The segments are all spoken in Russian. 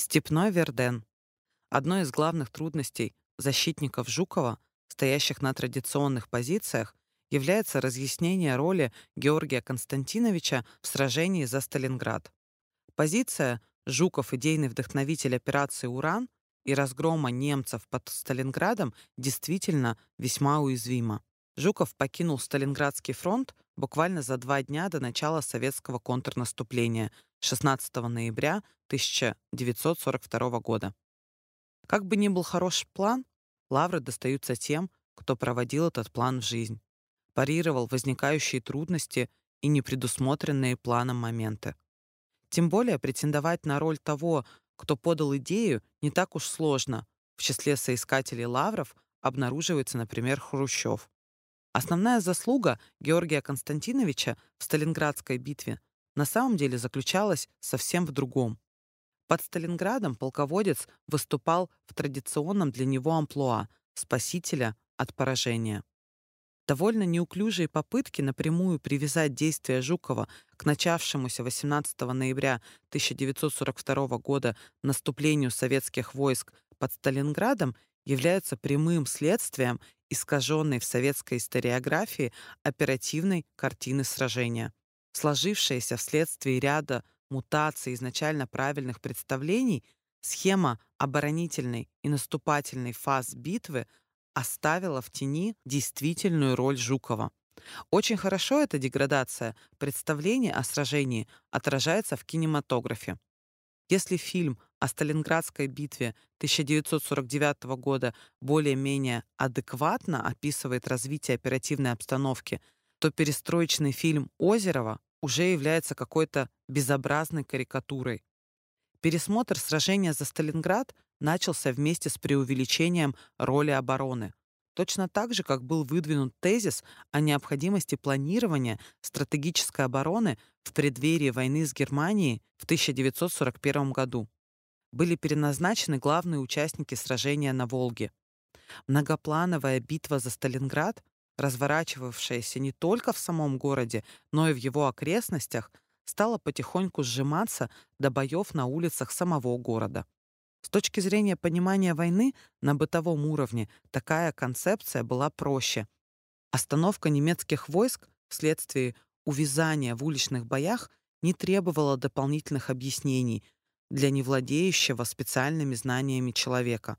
Степной Верден. Одной из главных трудностей защитников Жукова, стоящих на традиционных позициях, является разъяснение роли Георгия Константиновича в сражении за Сталинград. Позиция «Жуков – идейный вдохновитель операции «Уран» и разгрома немцев под Сталинградом действительно весьма уязвима. Жуков покинул Сталинградский фронт буквально за два дня до начала советского контрнаступления 16 ноября 1942 года. Как бы ни был хорош план, лавры достаются тем, кто проводил этот план в жизнь, парировал возникающие трудности и непредусмотренные планом моменты. Тем более претендовать на роль того, кто подал идею, не так уж сложно. В числе соискателей лавров обнаруживается, например, Хрущев. Основная заслуга Георгия Константиновича в Сталинградской битве на самом деле заключалась совсем в другом. Под Сталинградом полководец выступал в традиционном для него амплуа спасителя от поражения. Довольно неуклюжие попытки напрямую привязать действия Жукова к начавшемуся 18 ноября 1942 года наступлению советских войск под Сталинградом являются прямым следствием искаженной в советской историографии оперативной картины сражения. Сложившаяся вследствие ряда мутаций изначально правильных представлений, схема оборонительной и наступательной фаз битвы оставила в тени действительную роль Жукова. Очень хорошо эта деградация представления о сражении отражается в кинематографе. Если фильм о Сталинградской битве 1949 года более-менее адекватно описывает развитие оперативной обстановки, то перестроечный фильм Озерова уже является какой-то безобразной карикатурой. Пересмотр сражения за Сталинград начался вместе с преувеличением роли обороны. Точно так же, как был выдвинут тезис о необходимости планирования стратегической обороны в преддверии войны с Германией в 1941 году. Были переназначены главные участники сражения на Волге. Многоплановая битва за Сталинград, разворачивавшаяся не только в самом городе, но и в его окрестностях, стала потихоньку сжиматься до боев на улицах самого города. С точки зрения понимания войны на бытовом уровне такая концепция была проще. Остановка немецких войск вследствие увязания в уличных боях не требовала дополнительных объяснений для невладеющего специальными знаниями человека.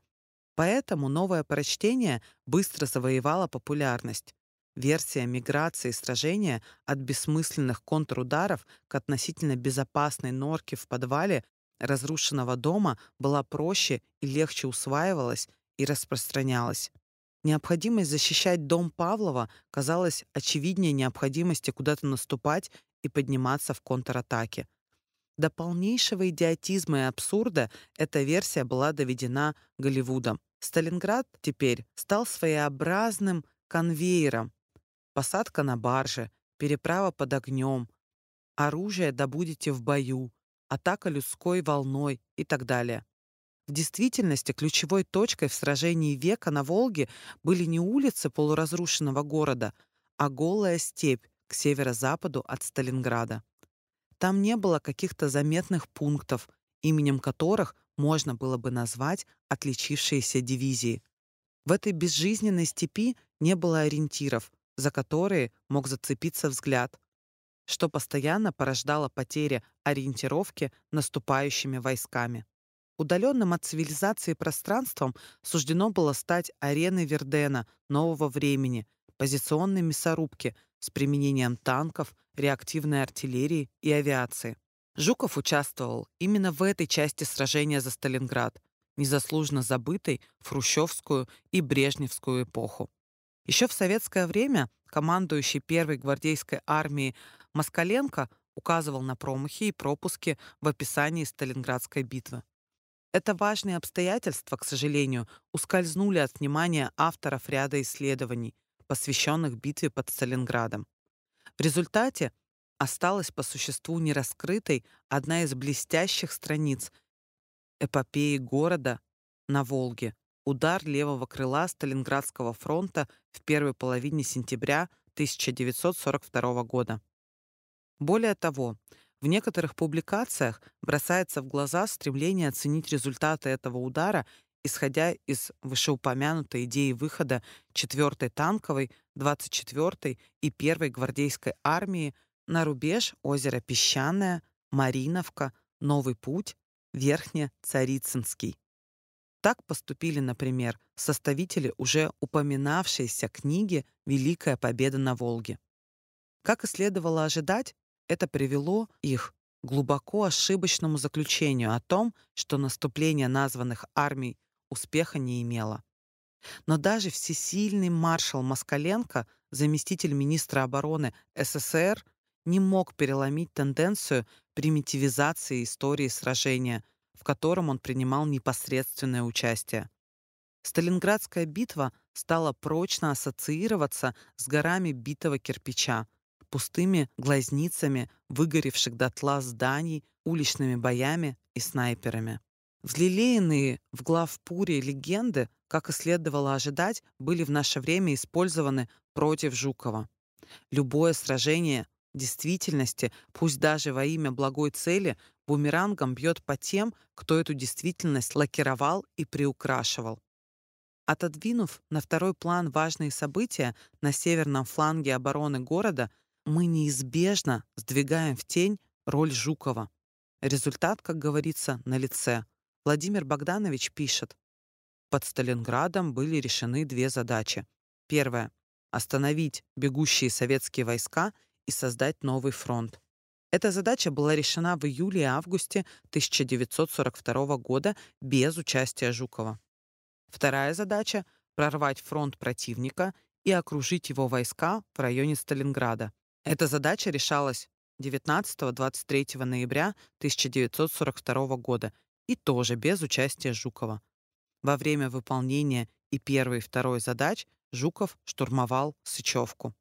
Поэтому новое прочтение быстро завоевало популярность. Версия миграции сражения от бессмысленных контрударов к относительно безопасной норке в подвале разрушенного дома была проще и легче усваивалась и распространялась. Необходимость защищать дом Павлова казалась очевиднее необходимости куда-то наступать и подниматься в контратаке. До полнейшего идиотизма и абсурда эта версия была доведена Голливудом. Сталинград теперь стал своеобразным конвейером. Посадка на барже, переправа под огнем, оружие добудете в бою, атака людской волной и так далее. В действительности ключевой точкой в сражении века на Волге были не улицы полуразрушенного города, а голая степь к северо-западу от Сталинграда. Там не было каких-то заметных пунктов, именем которых можно было бы назвать отличившиеся дивизии. В этой безжизненной степи не было ориентиров, за которые мог зацепиться взгляд, что постоянно порождало потери ориентировки наступающими войсками. Удаленным от цивилизации пространством суждено было стать ареной Вердена нового времени, позиционной мясорубки с применением танков, реактивной артиллерии и авиации. Жуков участвовал именно в этой части сражения за Сталинград, незаслуженно забытой в хрущевскую и брежневскую эпоху. Еще в советское время командующий первой гвардейской армией Москаленко указывал на промахи и пропуски в описании Сталинградской битвы. Это важные обстоятельства, к сожалению, ускользнули от внимания авторов ряда исследований, посвященных битве под Сталинградом. В результате осталась по существу нераскрытой одна из блестящих страниц эпопеи города на Волге, удар левого крыла Сталинградского фронта в первой половине сентября 1942 года. Более того, В некоторых публикациях бросается в глаза стремление оценить результаты этого удара, исходя из вышеупомянутой идеи выхода 4-й танковой, 24-й и 1-й гвардейской армии на рубеж озера Песчаное, Мариновка, Новый путь, Верхне-Царицынский. Так поступили, например, составители уже упоминавшейся книги «Великая победа на Волге». Как и следовало ожидать, это привело их глубоко ошибочному заключению о том, что наступление названных армий успеха не имело. Но даже всесильный маршал Москаленко, заместитель министра обороны СССР, не мог переломить тенденцию примитивизации истории сражения, в котором он принимал непосредственное участие. Сталинградская битва стала прочно ассоциироваться с горами битого кирпича, пустыми глазницами выгоревших дотла зданий, уличными боями и снайперами. Взлелеянные в главпуре легенды, как и следовало ожидать, были в наше время использованы против Жукова. Любое сражение действительности, пусть даже во имя благой цели, бумерангом бьет по тем, кто эту действительность лакировал и приукрашивал. Отодвинув на второй план важные события на северном фланге обороны города, мы неизбежно сдвигаем в тень роль Жукова. Результат, как говорится, на лице. Владимир Богданович пишет, под Сталинградом были решены две задачи. Первая — остановить бегущие советские войска и создать новый фронт. Эта задача была решена в июле и августе 1942 года без участия Жукова. Вторая задача — прорвать фронт противника и окружить его войска в районе Сталинграда. Эта задача решалась 19-23 ноября 1942 года и тоже без участия Жукова. Во время выполнения и первой и второй задач Жуков штурмовал Сычевку.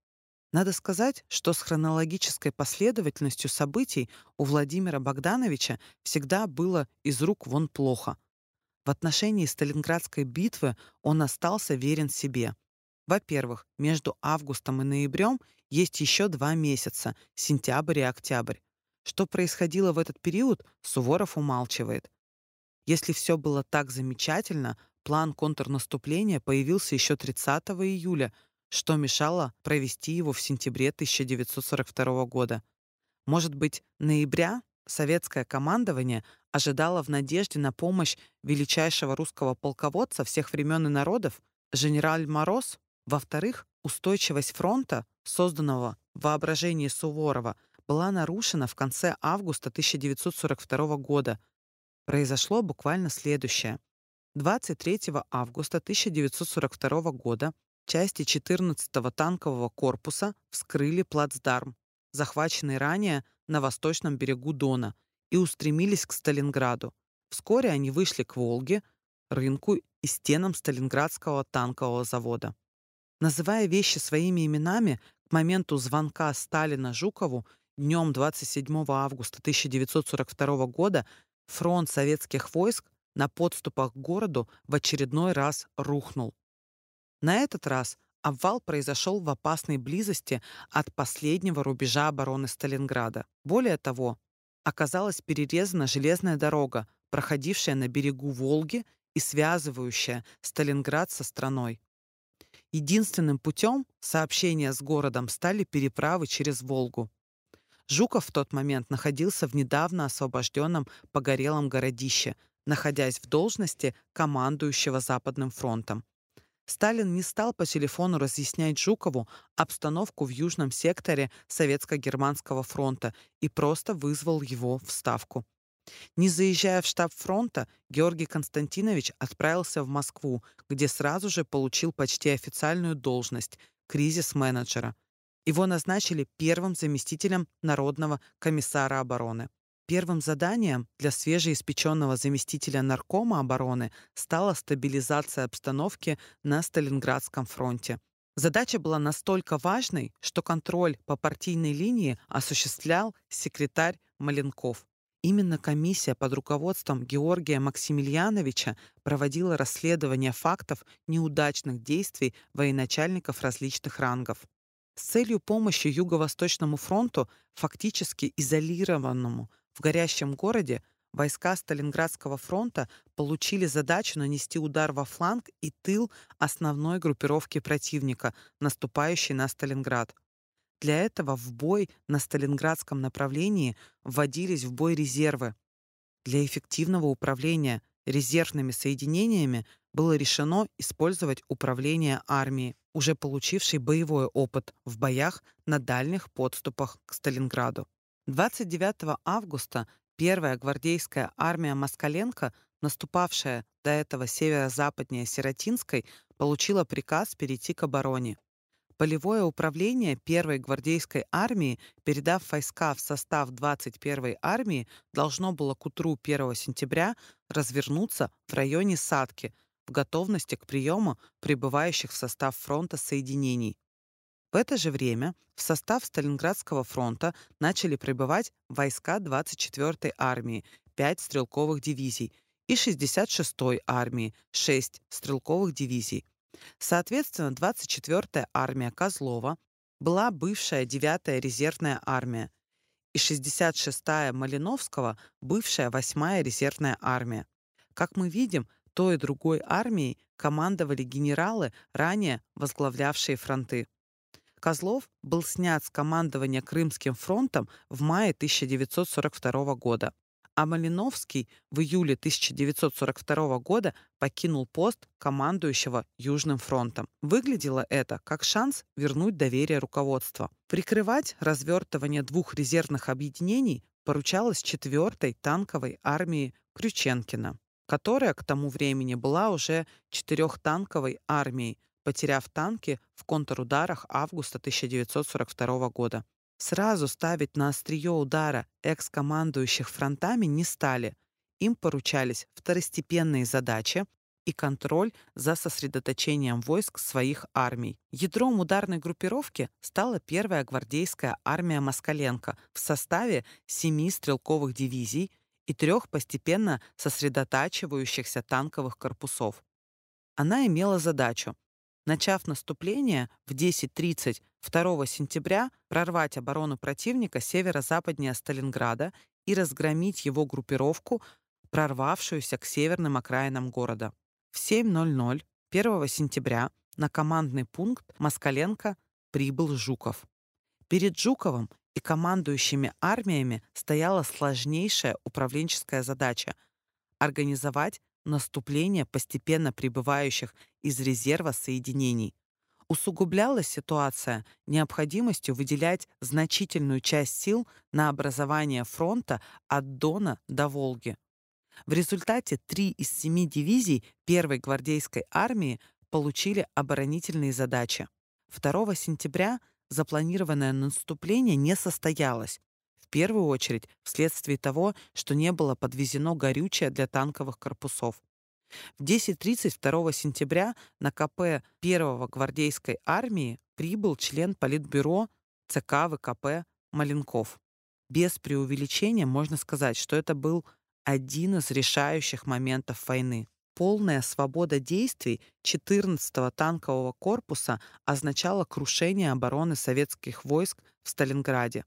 Надо сказать, что с хронологической последовательностью событий у Владимира Богдановича всегда было из рук вон плохо. В отношении Сталинградской битвы он остался верен себе. Во-первых, между августом и ноябрем есть еще два месяца — сентябрь и октябрь. Что происходило в этот период, Суворов умалчивает. Если все было так замечательно, план контрнаступления появился еще 30 июля — что мешало провести его в сентябре 1942 года. Может быть, ноября советское командование ожидало в надежде на помощь величайшего русского полководца всех времен и народов, генераль Мороз. Во-вторых, устойчивость фронта, созданного в воображении Суворова, была нарушена в конце августа 1942 года. Произошло буквально следующее. 23 августа 1942 года Части 14-го танкового корпуса вскрыли плацдарм, захваченный ранее на восточном берегу Дона, и устремились к Сталинграду. Вскоре они вышли к Волге, рынку и стенам Сталинградского танкового завода. Называя вещи своими именами, к моменту звонка Сталина Жукову днем 27 августа 1942 года фронт советских войск на подступах к городу в очередной раз рухнул. На этот раз обвал произошел в опасной близости от последнего рубежа обороны Сталинграда. Более того, оказалась перерезана железная дорога, проходившая на берегу Волги и связывающая Сталинград со страной. Единственным путем сообщения с городом стали переправы через Волгу. Жуков в тот момент находился в недавно освобожденном погорелом городище, находясь в должности командующего Западным фронтом. Сталин не стал по телефону разъяснять Жукову обстановку в южном секторе Советско-Германского фронта и просто вызвал его в Ставку. Не заезжая в штаб фронта, Георгий Константинович отправился в Москву, где сразу же получил почти официальную должность — кризис-менеджера. Его назначили первым заместителем Народного комиссара обороны. Первым заданием для свежеиспеченного заместителя наркома обороны стала стабилизация обстановки на Сталинградском фронте. Задача была настолько важной, что контроль по партийной линии осуществлял секретарь Маленков. Именно комиссия под руководством Георгия Максимiliaновича проводила расследование фактов неудачных действий военачальников различных рангов. С целью помощи Юго-Восточному фронту, фактически изолированному в горящем городе, войска Сталинградского фронта получили задачу нанести удар во фланг и тыл основной группировки противника, наступающей на Сталинград. Для этого в бой на Сталинградском направлении вводились в бой резервы. Для эффективного управления резервными соединениями было решено использовать управление армией, уже получившей боевой опыт в боях на дальних подступах к Сталинграду. 29 августа первая гвардейская армия Москаленко, наступавшая до этого северо-западнее Сиротинской, получила приказ перейти к обороне. Полевое управление первой гвардейской армии, передав войска в состав 21-й армии, должно было к утру 1 сентября развернуться в районе Садки готовности к приему прибывающих в состав фронта соединений. В это же время в состав Сталинградского фронта начали прибывать войска 24-й армии, 5 стрелковых дивизий, и 66-й армии, 6 стрелковых дивизий. Соответственно, 24-я армия Козлова была бывшая 9-я резервная армия, и 66-я Малиновского — бывшая 8-я резервная армия. Как мы видим, той и другой армией командовали генералы, ранее возглавлявшие фронты. Козлов был снят с командования Крымским фронтом в мае 1942 года, а Малиновский в июле 1942 года покинул пост командующего Южным фронтом. Выглядело это как шанс вернуть доверие руководства. Прикрывать развертывание двух резервных объединений поручалось 4-й танковой армии Крюченкина, которая к тому времени была уже четырехтанковой армией, потеряв танки в контрударах августа 1942 года. Сразу ставить на острие удара экс-командующих фронтами не стали. Им поручались второстепенные задачи и контроль за сосредоточением войск своих армий. Ядром ударной группировки стала первая гвардейская армия Москаленко в составе семи стрелковых дивизий и трех постепенно сосредотачивающихся танковых корпусов. Она имела задачу начав наступление в 10.30 2 сентября прорвать оборону противника северо-западнее Сталинграда и разгромить его группировку, прорвавшуюся к северным окраинам города. В 7.00 1 сентября на командный пункт Москаленко прибыл Жуков. Перед Жуковым и командующими армиями стояла сложнейшая управленческая задача — организовать наступление постепенно прибывающих из резерва соединений. Усугублялась ситуация необходимостью выделять значительную часть сил на образование фронта от Дона до Волги. В результате три из семи дивизий первой гвардейской армии получили оборонительные задачи. 2 сентября запланированное наступление не состоялось, первую очередь вследствие того, что не было подвезено горючее для танковых корпусов. В 10.30 2 сентября на КП 1-го гвардейской армии прибыл член Политбюро ЦК ВКП Маленков. Без преувеличения можно сказать, что это был один из решающих моментов войны. Полная свобода действий 14-го танкового корпуса означала крушение обороны советских войск в Сталинграде.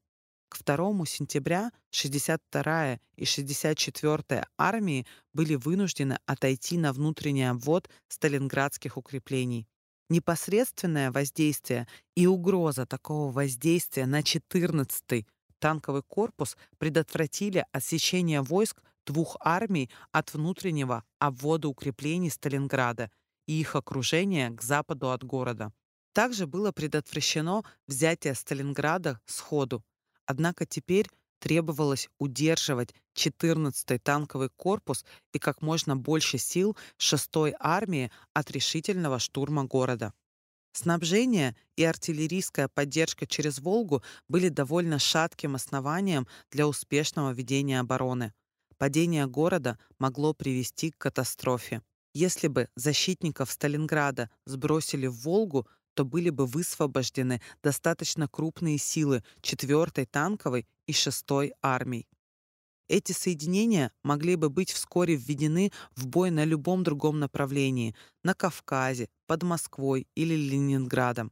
К 2 сентября 62-я и 64-я армии были вынуждены отойти на внутренний обвод сталинградских укреплений. Непосредственное воздействие и угроза такого воздействия на 14-й танковый корпус предотвратили отсечение войск двух армий от внутреннего обвода укреплений Сталинграда и их окружения к западу от города. Также было предотвращено взятие Сталинграда сходу, Однако теперь требовалось удерживать 14-й танковый корпус и как можно больше сил 6-й армии от решительного штурма города. Снабжение и артиллерийская поддержка через Волгу были довольно шатким основанием для успешного ведения обороны. Падение города могло привести к катастрофе. Если бы защитников Сталинграда сбросили в Волгу, то были бы высвобождены достаточно крупные силы 4-й танковой и 6-й армий. Эти соединения могли бы быть вскоре введены в бой на любом другом направлении — на Кавказе, под Москвой или Ленинградом.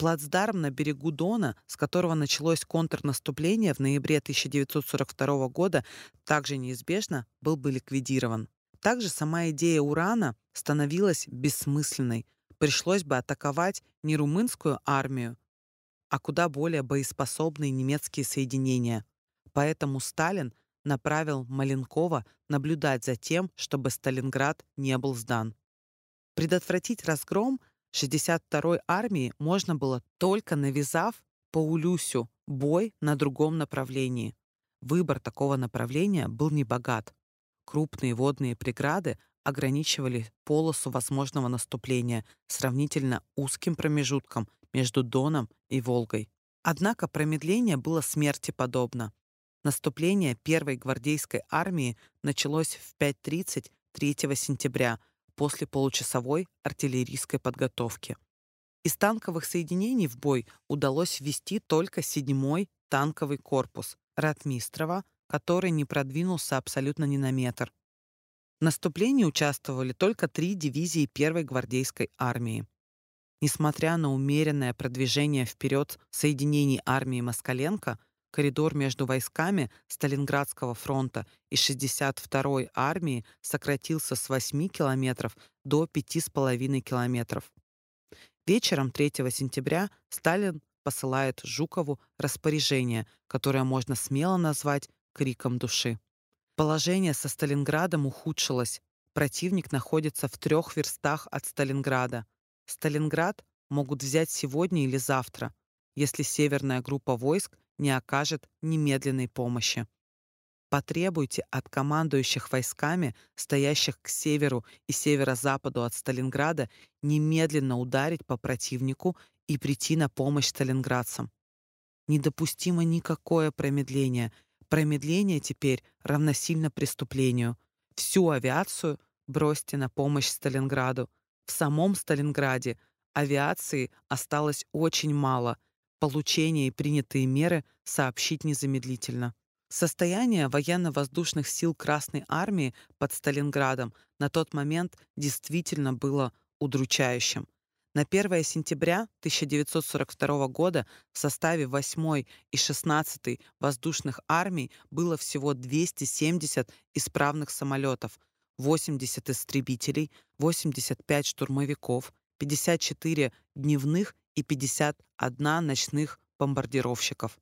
Плацдарм на берегу Дона, с которого началось контрнаступление в ноябре 1942 года, также неизбежно был бы ликвидирован. Также сама идея урана становилась бессмысленной. Пришлось бы атаковать не румынскую армию, а куда более боеспособные немецкие соединения. Поэтому Сталин направил Маленкова наблюдать за тем, чтобы Сталинград не был сдан. Предотвратить разгром 62-й армии можно было только навязав по Улюсю бой на другом направлении. Выбор такого направления был небогат. Крупные водные преграды ограничивали полосу возможного наступления сравнительно узким промежутком между Доном и Волгой. Однако промедление было смерти подобно. Наступление первой гвардейской армии началось в 5.30 3 сентября после получасовой артиллерийской подготовки. Из танковых соединений в бой удалось ввести только 7-й танковый корпус Ратмистрова, который не продвинулся абсолютно ни на метр. В наступлении участвовали только три дивизии первой гвардейской армии. Несмотря на умеренное продвижение вперед соединений армии Москаленко, коридор между войсками Сталинградского фронта и 62-й армии сократился с 8 километров до 5,5 километров. Вечером 3 сентября Сталин посылает Жукову распоряжение, которое можно смело назвать криком души. Положение со Сталинградом ухудшилось. Противник находится в трех верстах от Сталинграда. Сталинград могут взять сегодня или завтра, если северная группа войск не окажет немедленной помощи. Потребуйте от командующих войсками, стоящих к северу и северо-западу от Сталинграда, немедленно ударить по противнику и прийти на помощь сталинградцам. Недопустимо никакое промедление. Промедление теперь равносильно преступлению. Всю авиацию бросьте на помощь Сталинграду. В самом Сталинграде авиации осталось очень мало. Получение и принятые меры сообщить незамедлительно. Состояние военно-воздушных сил Красной Армии под Сталинградом на тот момент действительно было удручающим. На 1 сентября 1942 года в составе 8 и 16 воздушных армий было всего 270 исправных самолетов, 80 истребителей, 85 штурмовиков, 54 дневных и 51 ночных бомбардировщиков.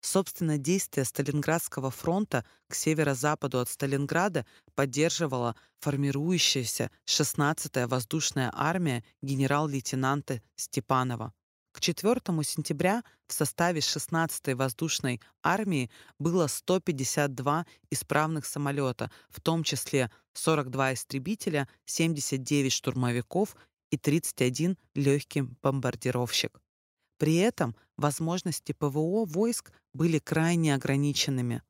Собственно, действия Сталинградского фронта к северо-западу от Сталинграда поддерживала формирующаяся 16-я воздушная армия генерал-лейтенанта Степанова. К 4 сентября в составе 16-й воздушной армии было 152 исправных самолета, в том числе 42 истребителя, 79 штурмовиков и 31 легкий бомбардировщик. При этом возможности ПВО войск были крайне ограниченными.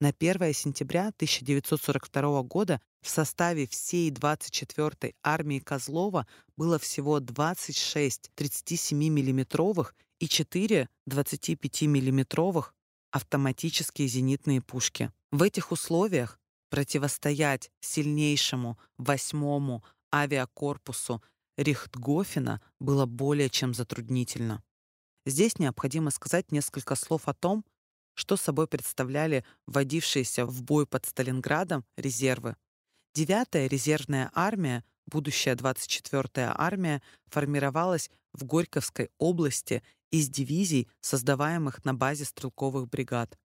На 1 сентября 1942 года в составе всей 24-й армии Козлова было всего 26 37 миллиметровых и 4 25 миллиметровых автоматические зенитные пушки. В этих условиях противостоять сильнейшему 8-му авиакорпусу Рихтгофена было более чем затруднительно. Здесь необходимо сказать несколько слов о том, что собой представляли вводившиеся в бой под Сталинградом резервы. Девятая резервная армия, будущая 24-я армия, формировалась в Горьковской области из дивизий, создаваемых на базе стрелковых бригад.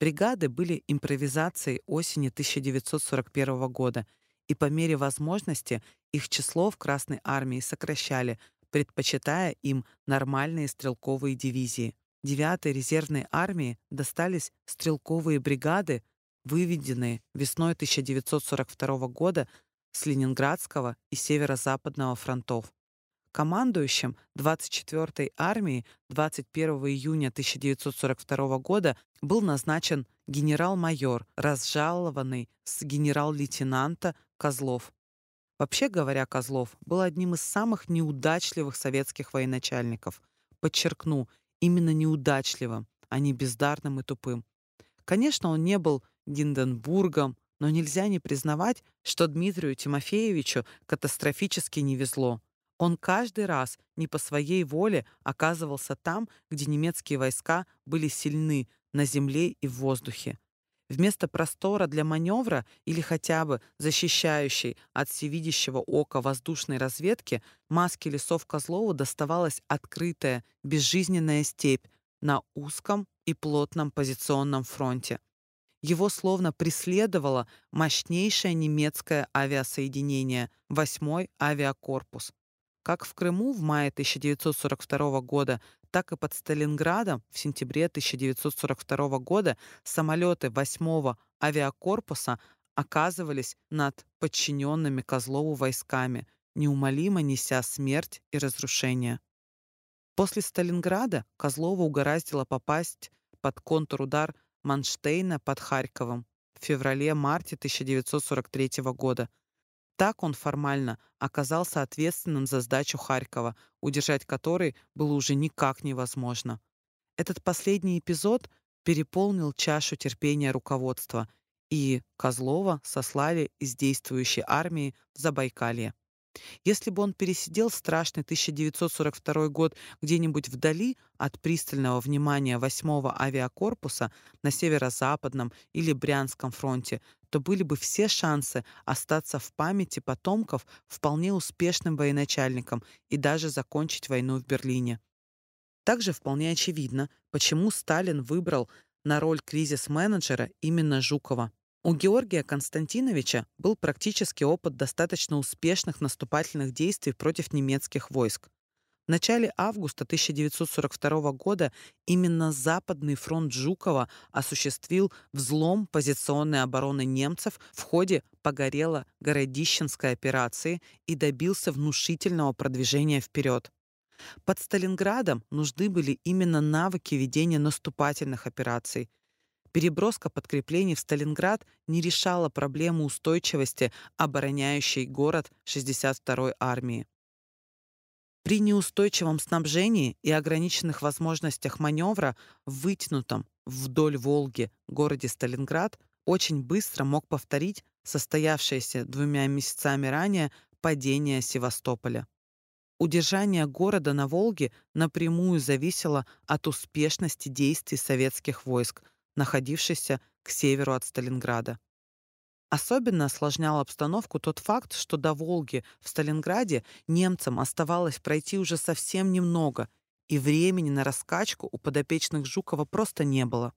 Бригады были импровизацией осени 1941 года, и по мере возможности их число в Красной армии сокращали, предпочитая им нормальные стрелковые дивизии. 9-й резервной армии достались стрелковые бригады, выведенные весной 1942 года с Ленинградского и Северо-Западного фронтов. Командующим 24-й армии 21 июня 1942 года был назначен генерал-майор, разжалованный с генерал-лейтенанта Козлов. Вообще говоря, Козлов был одним из самых неудачливых советских военачальников. Подчеркну, именно неудачливым, а не бездарным и тупым. Конечно, он не был Гинденбургом, но нельзя не признавать, что Дмитрию Тимофеевичу катастрофически не везло. Он каждый раз не по своей воле оказывался там, где немецкие войска были сильны на земле и в воздухе. Вместо простора для маневра или хотя бы защищающей от всевидящего ока воздушной разведки маске лесов Козлову доставалась открытая, безжизненная степь на узком и плотном позиционном фронте. Его словно преследовало мощнейшее немецкое авиасоединение, 8-й авиакорпус. Как в Крыму в мае 1942 года, так и под Сталинградом в сентябре 1942 года самолеты 8-го авиакорпуса оказывались над подчиненными Козлову войсками, неумолимо неся смерть и разрушение. После Сталинграда Козлову угораздило попасть под контрудар Манштейна под Харьковом в феврале-марте 1943 года – так он формально оказался ответственным за сдачу Харькова, удержать который было уже никак невозможно. Этот последний эпизод переполнил чашу терпения руководства, и Козлова сослали из действующей армии в Забайкалье. Если бы он пересидел страшный 1942 год где-нибудь вдали от пристального внимания 8-го авиакорпуса на северо-западном или Брянском фронте, то были бы все шансы остаться в памяти потомков вполне успешным военачальником и даже закончить войну в Берлине. Также вполне очевидно, почему Сталин выбрал на роль кризис-менеджера именно Жукова. У Георгия Константиновича был практический опыт достаточно успешных наступательных действий против немецких войск. В начале августа 1942 года именно Западный фронт Жукова осуществил взлом позиционной обороны немцев в ходе Погорело-Городищенской операции и добился внушительного продвижения вперед. Под Сталинградом нужны были именно навыки ведения наступательных операций – Переброска подкреплений в Сталинград не решала проблему устойчивости обороняющей город 62-й армии. При неустойчивом снабжении и ограниченных возможностях маневра в вытянутом вдоль Волги городе Сталинград очень быстро мог повторить состоявшееся двумя месяцами ранее падение Севастополя. Удержание города на Волге напрямую зависело от успешности действий советских войск – находившийся к северу от Сталинграда. Особенно осложнял обстановку тот факт, что до Волги в Сталинграде немцам оставалось пройти уже совсем немного, и времени на раскачку у подопечных Жукова просто не было.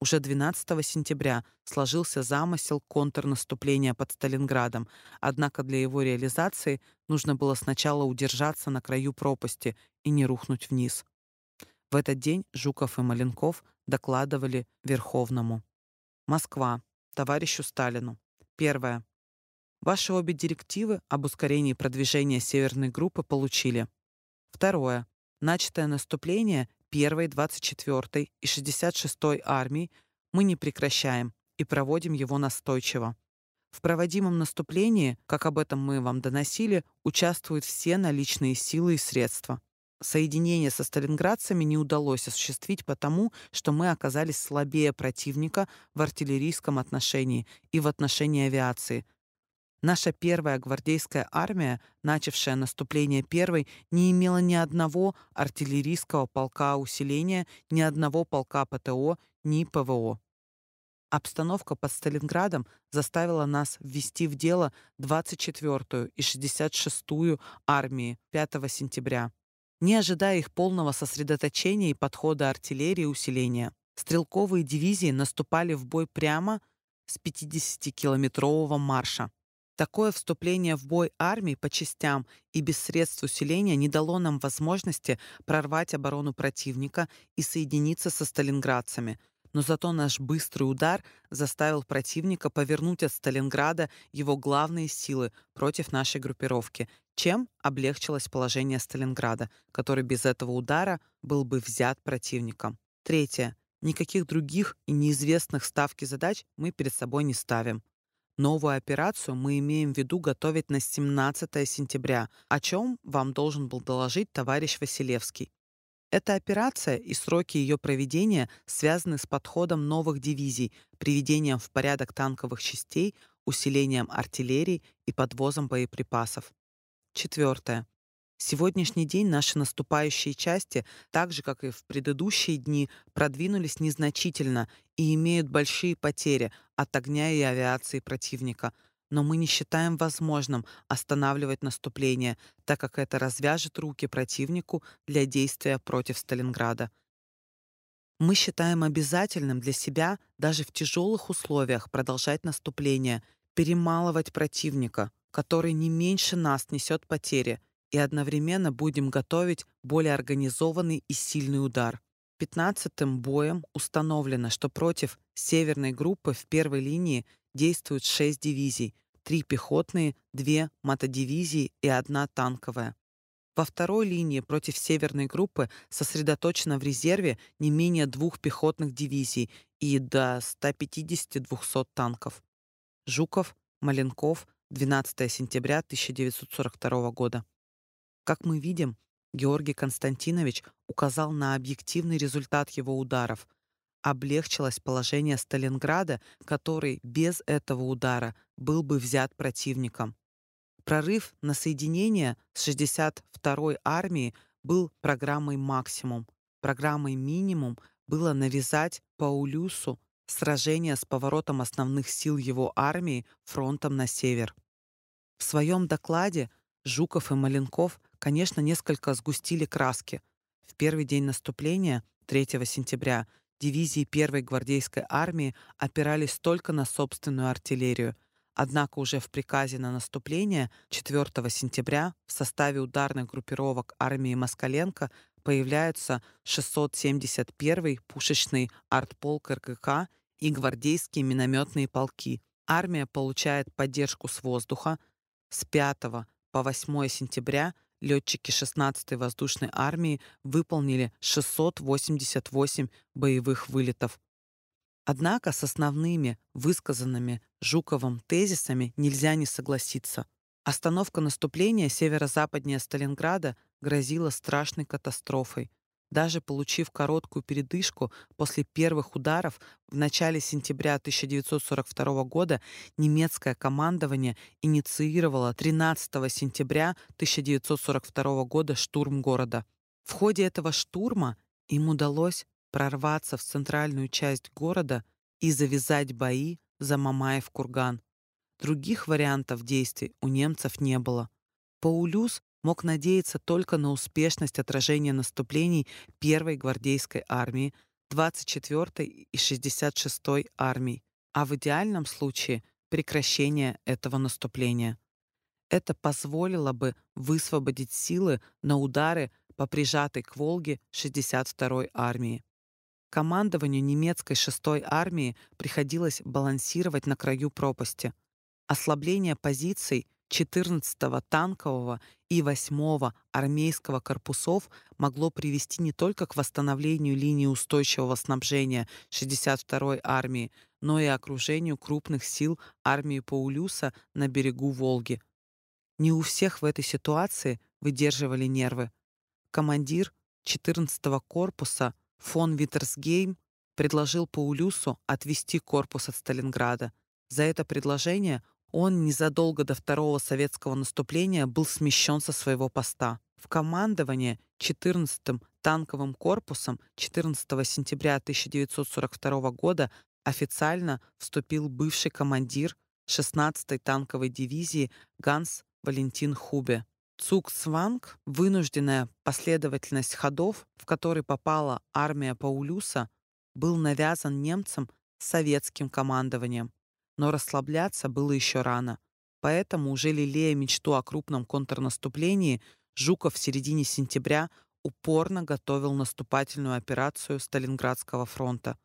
Уже 12 сентября сложился замысел контрнаступления под Сталинградом, однако для его реализации нужно было сначала удержаться на краю пропасти и не рухнуть вниз. В этот день Жуков и Маленков докладывали Верховному. Москва. Товарищу Сталину. Первое. Ваши обе директивы об ускорении продвижения Северной группы получили. Второе. Начатое наступление 1-й, 24-й и 66-й армий мы не прекращаем и проводим его настойчиво. В проводимом наступлении, как об этом мы вам доносили, участвуют все наличные силы и средства. Соединение со сталинградцами не удалось осуществить потому, что мы оказались слабее противника в артиллерийском отношении и в отношении авиации. Наша первая гвардейская армия, начавшая наступление первой, не имела ни одного артиллерийского полка усиления, ни одного полка ПТО, ни ПВО. Обстановка под Сталинградом заставила нас ввести в дело 24-ю и 66-ю армии 5 сентября не ожидая их полного сосредоточения и подхода артиллерии усиления. Стрелковые дивизии наступали в бой прямо с 50-километрового марша. Такое вступление в бой армии по частям и без средств усиления не дало нам возможности прорвать оборону противника и соединиться со сталинградцами – но зато наш быстрый удар заставил противника повернуть от Сталинграда его главные силы против нашей группировки, чем облегчилось положение Сталинграда, который без этого удара был бы взят противником. Третье. Никаких других и неизвестных ставки задач мы перед собой не ставим. Новую операцию мы имеем в виду готовить на 17 сентября, о чем вам должен был доложить товарищ Василевский. Эта операция и сроки ее проведения связаны с подходом новых дивизий, приведением в порядок танковых частей, усилением артиллерии и подвозом боеприпасов. Четвертое. Сегодняшний день наши наступающие части, так же, как и в предыдущие дни, продвинулись незначительно и имеют большие потери от огня и авиации противника. Но мы не считаем возможным останавливать наступление, так как это развяжет руки противнику для действия против Сталинграда. Мы считаем обязательным для себя даже в тяжелых условиях продолжать наступление, перемалывать противника, который не меньше нас несет потери, и одновременно будем готовить более организованный и сильный удар. 15-м боем установлено, что против северной группы в первой линии действуют 6 дивизий, 3 пехотные, 2 мотодивизии и 1 танковая. Во второй линии против северной группы сосредоточено в резерве не менее двух пехотных дивизий и до 150-200 танков. Жуков, Маленков, 12 сентября 1942 года. Как мы видим, Георгий Константинович указал на объективный результат его ударов. Облегчилось положение Сталинграда, который без этого удара был бы взят противником. Прорыв на соединение с 62-й армией был программой «Максимум». Программой «Минимум» было навязать Паулюсу сражение с поворотом основных сил его армии фронтом на север. В своем докладе Жуков и Маленков, конечно, несколько сгустили краски. В первый день наступления, 3 сентября, дивизии 1-й гвардейской армии опирались только на собственную артиллерию — Однако уже в приказе на наступление 4 сентября в составе ударных группировок армии Москаленко появляются 671-й пушечный артполк РКК и гвардейские минометные полки. Армия получает поддержку с воздуха. С 5 по 8 сентября летчики 16-й воздушной армии выполнили 688 боевых вылетов Однако с основными высказанными Жуковым тезисами нельзя не согласиться. Остановка наступления северо-западнее Сталинграда грозила страшной катастрофой. Даже получив короткую передышку после первых ударов в начале сентября 1942 года немецкое командование инициировало 13 сентября 1942 года штурм города. В ходе этого штурма им удалось прорваться в центральную часть города и завязать бои за Мамаев курган. Других вариантов действий у немцев не было. Паулюс мог надеяться только на успешность отражения наступлений первой гвардейской армии, 24-й и 66-й армий, а в идеальном случае прекращение этого наступления. Это позволило бы высвободить силы на удары по прижатой к Волге 62-й армии. Командованию немецкой 6-й армии приходилось балансировать на краю пропасти. Ослабление позиций 14-го танкового и 8-го армейского корпусов могло привести не только к восстановлению линии устойчивого снабжения 62-й армии, но и окружению крупных сил армии Паулюса на берегу Волги. Не у всех в этой ситуации выдерживали нервы. Командир 14-го корпуса Фон Виттерсгейм предложил Паулюсу отвести корпус от Сталинграда. За это предложение он незадолго до второго советского наступления был смещен со своего поста. В командование 14-м танковым корпусом 14 сентября 1942 года официально вступил бывший командир 16-й танковой дивизии Ганс Валентин Хубе. Цукцванг, вынужденная последовательность ходов, в который попала армия Паулюса, был навязан немцам советским командованием. Но расслабляться было еще рано. Поэтому, уже лелея мечту о крупном контрнаступлении, Жуков в середине сентября упорно готовил наступательную операцию Сталинградского фронта.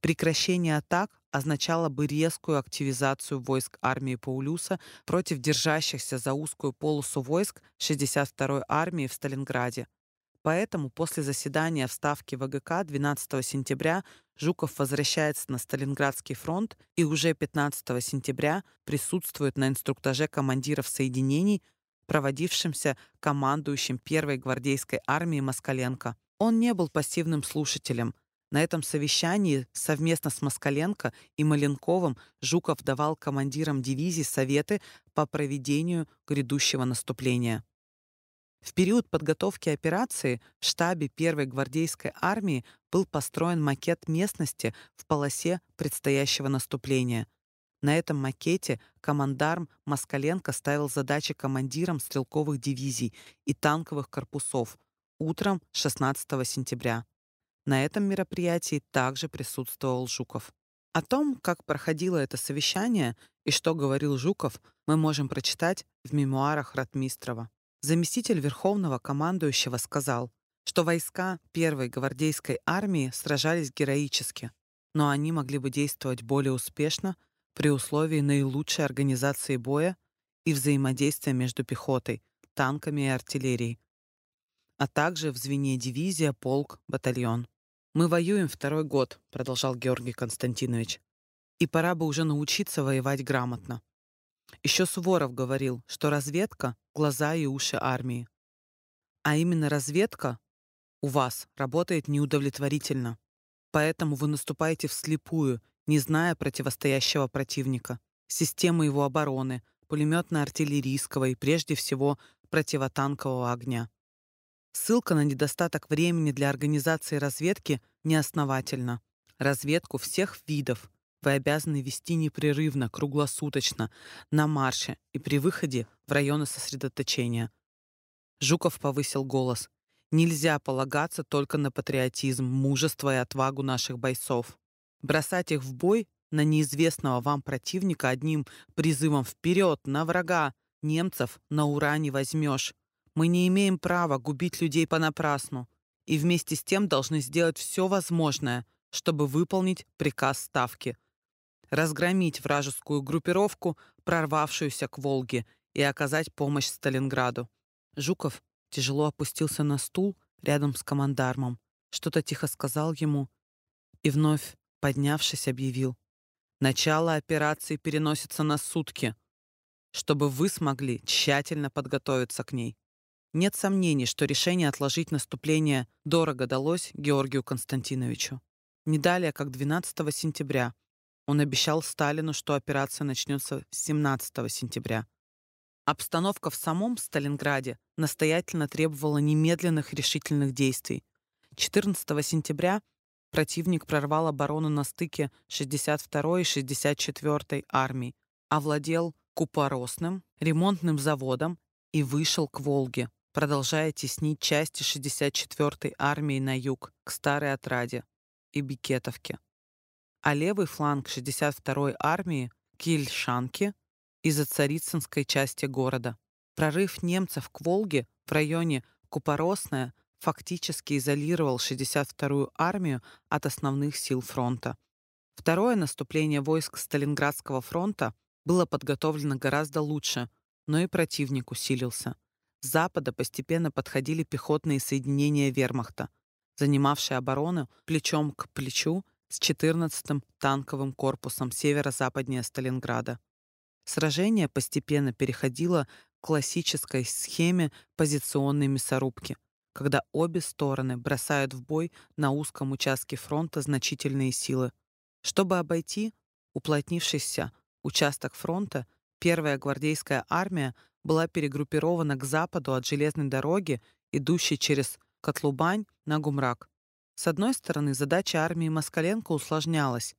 Прекращение атак означало бы резкую активизацию войск армии Паулюса против держащихся за узкую полосу войск 62-й армии в Сталинграде. Поэтому после заседания в Ставке ВГК 12 сентября Жуков возвращается на Сталинградский фронт и уже 15 сентября присутствует на инструктаже командиров соединений, проводившимся командующим 1-й гвардейской армией Москаленко. Он не был пассивным слушателем – на этом совещании совместно с Москаленко и Маленковым Жуков давал командирам дивизий советы по проведению грядущего наступления. В период подготовки операции в штабе первой гвардейской армии был построен макет местности в полосе предстоящего наступления. На этом макете командарм Москаленко ставил задачи командирам стрелковых дивизий и танковых корпусов утром 16 сентября. На этом мероприятии также присутствовал Жуков. О том, как проходило это совещание и что говорил Жуков, мы можем прочитать в мемуарах Ратмистрова. Заместитель Верховного командующего сказал, что войска Первой гвардейской армии сражались героически, но они могли бы действовать более успешно при условии наилучшей организации боя и взаимодействия между пехотой, танками и артиллерией, а также в звене дивизия, полк, батальон. «Мы воюем второй год», — продолжал Георгий Константинович. «И пора бы уже научиться воевать грамотно. Еще Суворов говорил, что разведка — глаза и уши армии. А именно разведка у вас работает неудовлетворительно. Поэтому вы наступаете вслепую, не зная противостоящего противника, системы его обороны, пулеметно-артиллерийского и прежде всего противотанкового огня. Ссылка на недостаток времени для организации разведки неосновательна. Разведку всех видов вы обязаны вести непрерывно, круглосуточно, на марше и при выходе в районы сосредоточения. Жуков повысил голос. Нельзя полагаться только на патриотизм, мужество и отвагу наших бойцов. Бросать их в бой на неизвестного вам противника одним призывом «Вперед! На врага!» немцев на ура не возьмешь. Мы не имеем права губить людей понапрасну и вместе с тем должны сделать все возможное, чтобы выполнить приказ Ставки — разгромить вражескую группировку, прорвавшуюся к Волге, и оказать помощь Сталинграду. Жуков тяжело опустился на стул рядом с командармом, что-то тихо сказал ему и вновь, поднявшись, объявил. «Начало операции переносится на сутки, чтобы вы смогли тщательно подготовиться к ней». Нет сомнений, что решение отложить наступление дорого далось Георгию Константиновичу. Не далее, как 12 сентября, он обещал Сталину, что операция начнется 17 сентября. Обстановка в самом Сталинграде настоятельно требовала немедленных решительных действий. 14 сентября противник прорвал оборону на стыке 62 и 64 армий, овладел Купоросным, ремонтным заводом и вышел к Волге, продолжая теснить части 64-й армии на юг, к Старой Отраде и Бикетовке а левый фланг 62-й армии к Ильшанке из-за царицынской части города. Прорыв немцев к Волге в районе Купоросная фактически изолировал 62-ю армию от основных сил фронта. Второе наступление войск Сталинградского фронта было подготовлено гораздо лучше, но и противник усилился. С запада постепенно подходили пехотные соединения вермахта, занимавшие оборону плечом к плечу с 14-м танковым корпусом северо-западнее Сталинграда. Сражение постепенно переходило к классической схеме позиционной мясорубки, когда обе стороны бросают в бой на узком участке фронта значительные силы. Чтобы обойти уплотнившийся участок фронта, первая гвардейская армия была перегруппирована к западу от железной дороги, идущей через Котлубань на Гумрак. С одной стороны, задача армии Москаленко усложнялась.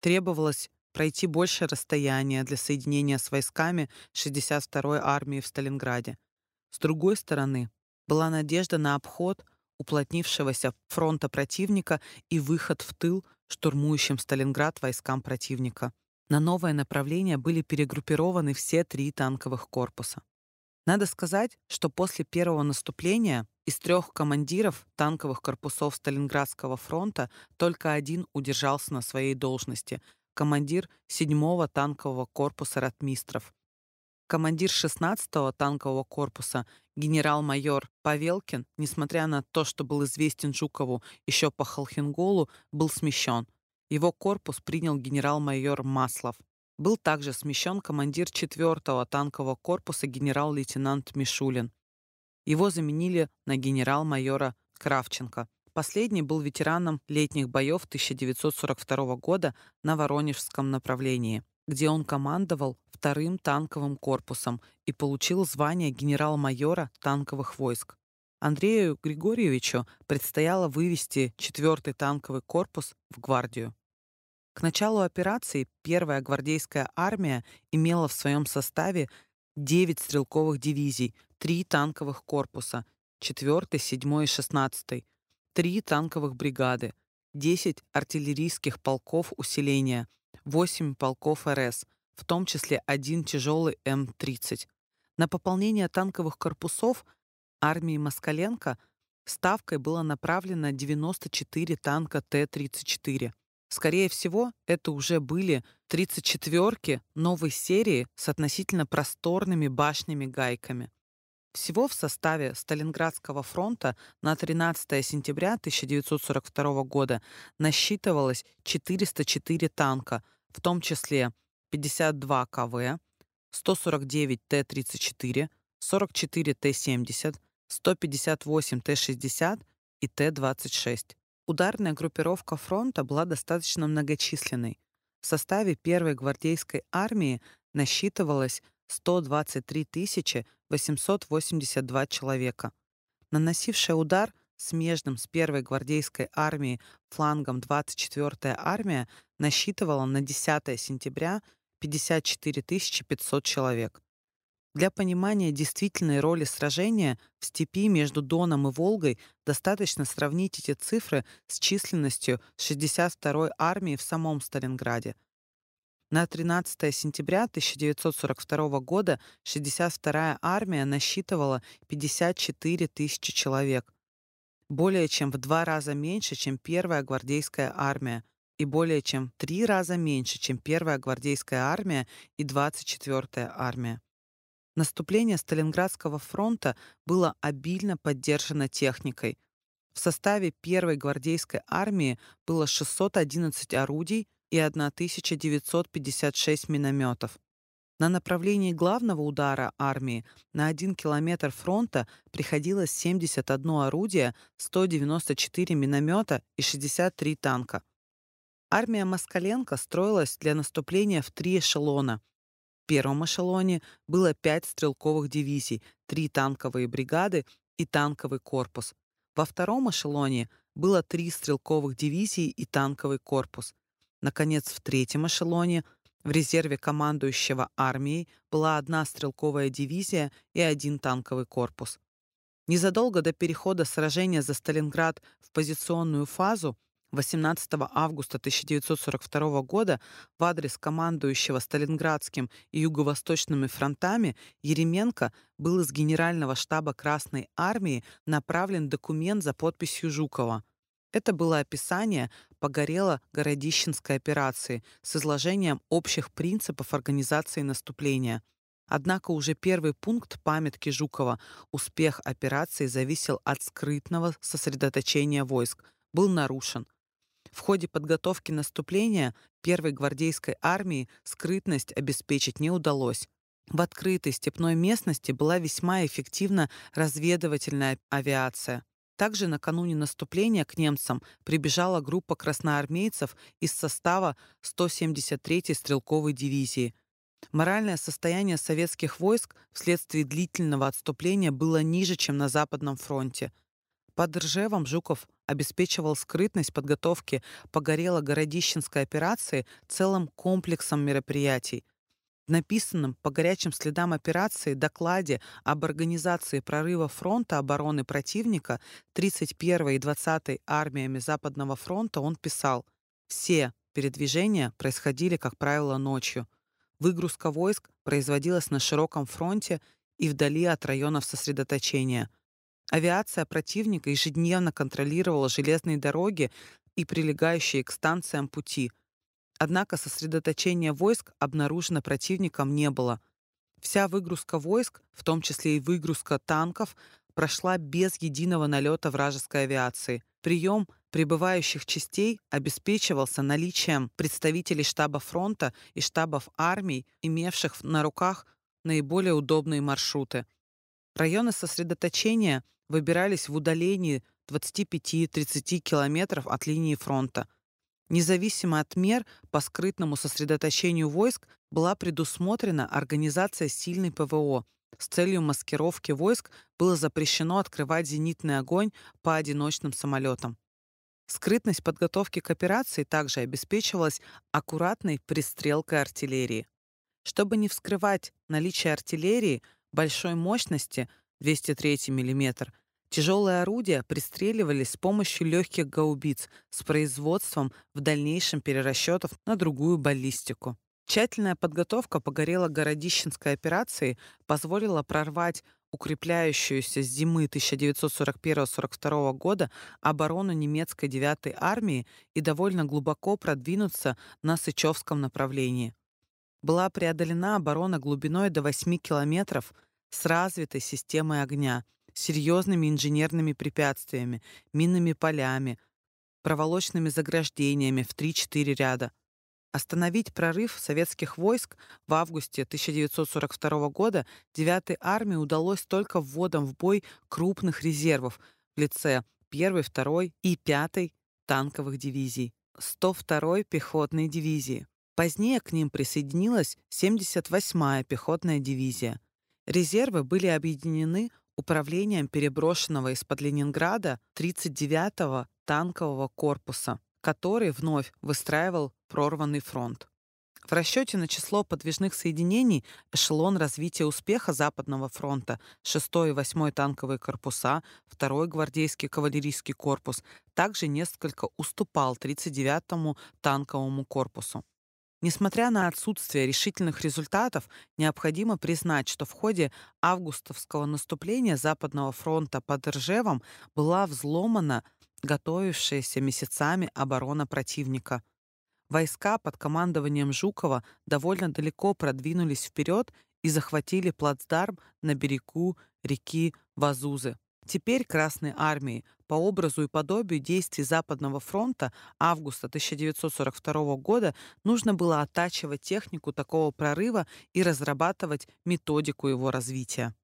Требовалось пройти большее расстояние для соединения с войсками 62-й армии в Сталинграде. С другой стороны, была надежда на обход уплотнившегося фронта противника и выход в тыл штурмующим Сталинград войскам противника. На новое направление были перегруппированы все три танковых корпуса. Надо сказать, что после первого наступления из трех командиров танковых корпусов Сталинградского фронта только один удержался на своей должности — командир 7-го танкового корпуса ратмистров. Командир 16-го танкового корпуса генерал-майор Павелкин, несмотря на то, что был известен Жукову еще по Холхенголу, был смещен. Его корпус принял генерал-майор Маслов. Был также смещен командир 4-го танкового корпуса генерал-лейтенант Мишулин. Его заменили на генерал-майора Кравченко. Последний был ветераном летних боев 1942 года на Воронежском направлении, где он командовал вторым танковым корпусом и получил звание генерал-майора танковых войск. Андрею Григорьевичу предстояло вывести 4-й танковый корпус в гвардию. К началу операции первая гвардейская армия имела в своем составе 9 стрелковых дивизий, 3 танковых корпуса, 4, 7 и 16, 3 танковых бригады, 10 артиллерийских полков усиления, 8 полков РС, в том числе один тяжелый М-30. На пополнение танковых корпусов армии Москаленко ставкой было направлено 94 танка Т-34. Скорее всего, это уже были 34-ки новой серии с относительно просторными башнями-гайками. Всего в составе Сталинградского фронта на 13 сентября 1942 года насчитывалось 404 танка, в том числе 52 КВ, 149 Т-34, 44 Т-70, 158 Т-60 и Т-26. Ударная группировка фронта была достаточно многочисленной. В составе первой гвардейской армии насчитывалось 123 882 человека. Наносившая удар смежным с первой гвардейской армией флангом 24-я армия насчитывала на 10 сентября 54 500 человек. Для понимания действительной роли сражения в степи между Доном и Волгой достаточно сравнить эти цифры с численностью 62-й армии в самом Сталинграде. На 13 сентября 1942 года 62-я армия насчитывала 54 тысячи человек, более чем в два раза меньше, чем первая гвардейская армия, и более чем в три раза меньше, чем первая гвардейская армия и 24-я армия. Наступление Сталинградского фронта было обильно поддержано техникой. В составе первой гвардейской армии было 611 орудий и 1956 минометов. На направлении главного удара армии на 1 километр фронта приходилось 71 орудие, 194 миномета и 63 танка. Армия Москаленко строилась для наступления в три эшелона – первом эшелоне было пять стрелковых дивизий, три танковые бригады и танковый корпус. Во втором эшелоне было три стрелковых дивизии и танковый корпус. Наконец, в третьем эшелоне в резерве командующего армией была одна стрелковая дивизия и один танковый корпус. Незадолго до перехода сражения за Сталинград в позиционную фазу 18 августа 1942 года в адрес командующего Сталинградским и Юго-Восточными фронтами Еременко был из Генерального штаба Красной Армии направлен документ за подписью Жукова. Это было описание Погорело-Городищенской операции с изложением общих принципов организации наступления. Однако уже первый пункт памятки Жукова «Успех операции зависел от скрытного сосредоточения войск» был нарушен, в ходе подготовки наступления первой гвардейской армии скрытность обеспечить не удалось. В открытой степной местности была весьма эффективна разведывательная авиация. Также накануне наступления к немцам прибежала группа красноармейцев из состава 173-й стрелковой дивизии. Моральное состояние советских войск вследствие длительного отступления было ниже, чем на Западном фронте. Под Ржевом Жуков обеспечивал скрытность подготовки Погорело-Городищенской операции целым комплексом мероприятий. В написанном по горячим следам операции докладе об организации прорыва фронта обороны противника 31-й и 20-й армиями Западного фронта он писал «Все передвижения происходили, как правило, ночью. Выгрузка войск производилась на широком фронте и вдали от районов сосредоточения – Авиация противника ежедневно контролировала железные дороги и прилегающие к станциям пути. Однако сосредоточения войск обнаружено противником не было. Вся выгрузка войск, в том числе и выгрузка танков, прошла без единого налета вражеской авиации. Прием прибывающих частей обеспечивался наличием представителей штаба фронта и штабов армий, имевших на руках наиболее удобные маршруты. Районы сосредоточения выбирались в удалении 25-30 километров от линии фронта. Независимо от мер по скрытному сосредоточению войск, была предусмотрена организация сильной ПВО. С целью маскировки войск было запрещено открывать зенитный огонь по одиночным самолетам. Скрытность подготовки к операции также обеспечивалась аккуратной пристрелкой артиллерии. Чтобы не вскрывать наличие артиллерии большой мощности 203 мм, тяжелые орудия пристреливались с помощью легких гаубиц с производством в дальнейшем перерасчетов на другую баллистику. Тщательная подготовка Погорело-Городищенской операции позволила прорвать укрепляющуюся с зимы 1941-42 года оборону немецкой 9-й армии и довольно глубоко продвинуться на Сычевском направлении. Была преодолена оборона глубиной до 8 километров с развитой системой огня, серьезными инженерными препятствиями, минными полями, проволочными заграждениями в 3-4 ряда – Остановить прорыв советских войск в августе 1942 года 9-й армии удалось только вводом в бой крупных резервов в лице 1-й, 2-й и 5-й танковых дивизий, 102-й пехотной дивизии. Позднее к ним присоединилась 78-я пехотная дивизия. Резервы были объединены управлением переброшенного из-под Ленинграда 39-го танкового корпуса который вновь выстраивал прорванный фронт. В расчете на число подвижных соединений эшелон развития успеха Западного фронта, 6 и 8 танковые корпуса, 2 гвардейский кавалерийский корпус также несколько уступал 39-му танковому корпусу. Несмотря на отсутствие решительных результатов, необходимо признать, что в ходе августовского наступления Западного фронта под Ржевом была взломана готовившаяся месяцами оборона противника. Войска под командованием Жукова довольно далеко продвинулись вперед и захватили плацдарм на берегу реки Вазузы. Теперь Красной армии по образу и подобию действий Западного фронта августа 1942 года нужно было оттачивать технику такого прорыва и разрабатывать методику его развития.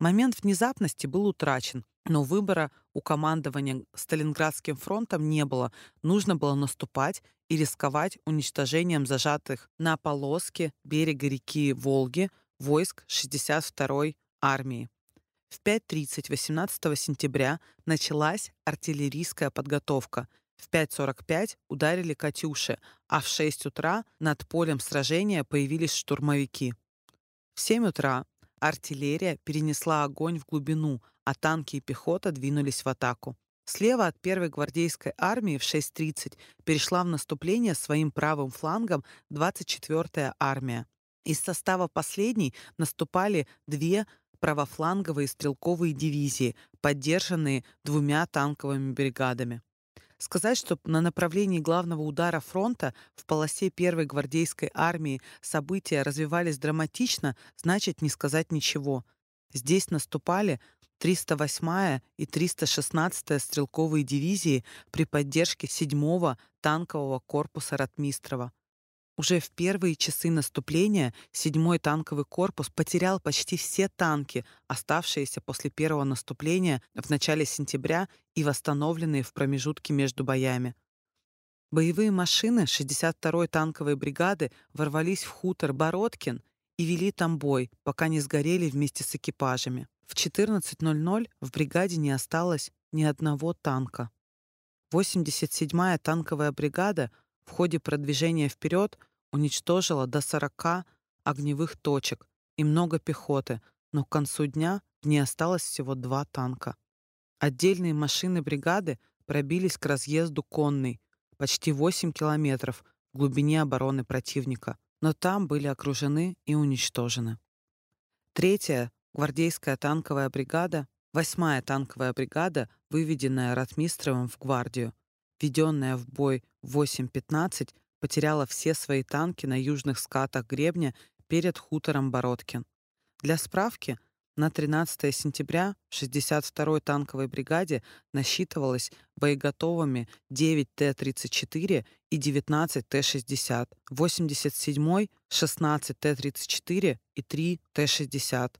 Момент внезапности был утрачен, но выбора у командования Сталинградским фронтом не было. Нужно было наступать и рисковать уничтожением зажатых на полоске берега реки Волги войск 62-й армии. В 5.30 18 сентября началась артиллерийская подготовка. В 5.45 ударили «Катюши», а в 6 утра над полем сражения появились штурмовики. В 7 утра Артиллерия перенесла огонь в глубину, а танки и пехота двинулись в атаку. Слева от первой гвардейской армии в 6.30 перешла в наступление своим правым флангом 24-я армия. Из состава последней наступали две правофланговые стрелковые дивизии, поддержанные двумя танковыми бригадами. Сказать, что на направлении главного удара фронта в полосе первой гвардейской армии события развивались драматично, значит не сказать ничего. Здесь наступали 308-я и 316-я стрелковые дивизии при поддержке 7-го танкового корпуса Ратмистрова. Уже в первые часы наступления 7-й танковый корпус потерял почти все танки, оставшиеся после первого наступления в начале сентября и восстановленные в промежутке между боями. Боевые машины 62-й танковой бригады ворвались в хутор Бородкин и вели там бой, пока не сгорели вместе с экипажами. В 14.00 в бригаде не осталось ни одного танка. 87-я танковая бригада в ходе продвижения вперед уничтожила до 40 огневых точек и много пехоты, но к концу дня в ней осталось всего два танка. Отдельные машины бригады пробились к разъезду конный, почти 8 километров в глубине обороны противника, но там были окружены и уничтожены. Третья гвардейская танковая бригада, восьмая танковая бригада, выведенная Ратмистровым в гвардию, введенная в бой в 8.15, потеряла все свои танки на южных скатах гребня перед хутором Бородкин. Для справки, на 13 сентября в 62-й танковой бригаде насчитывалось боеготовыми 9 Т-34 и 19 Т-60, 87-й — 16 Т-34 и 3 Т-60,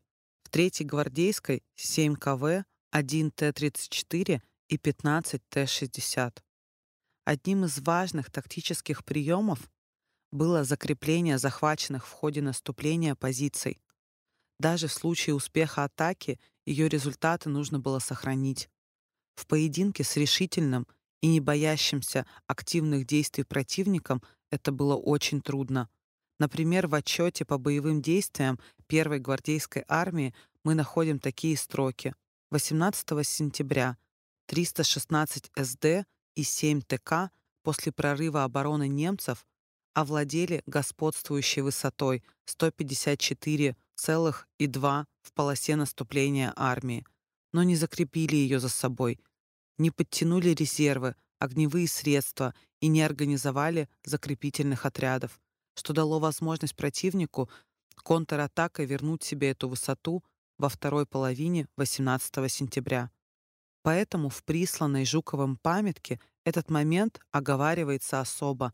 в 3-й гвардейской — 7 КВ, 1 Т-34 и 15 Т-60. Одним из важных тактических приемов было закрепление захваченных в ходе наступления позиций. Даже в случае успеха атаки ее результаты нужно было сохранить. В поединке с решительным и не боящимся активных действий противником это было очень трудно. Например, в отчете по боевым действиям первой гвардейской армии мы находим такие строки. 18 сентября 316 СД и 7 ТК после прорыва обороны немцев овладели господствующей высотой 154,2 в полосе наступления армии, но не закрепили ее за собой, не подтянули резервы, огневые средства и не организовали закрепительных отрядов, что дало возможность противнику контратакой вернуть себе эту высоту во второй половине 18 сентября. Поэтому в присланной Жуковым памятке этот момент оговаривается особо.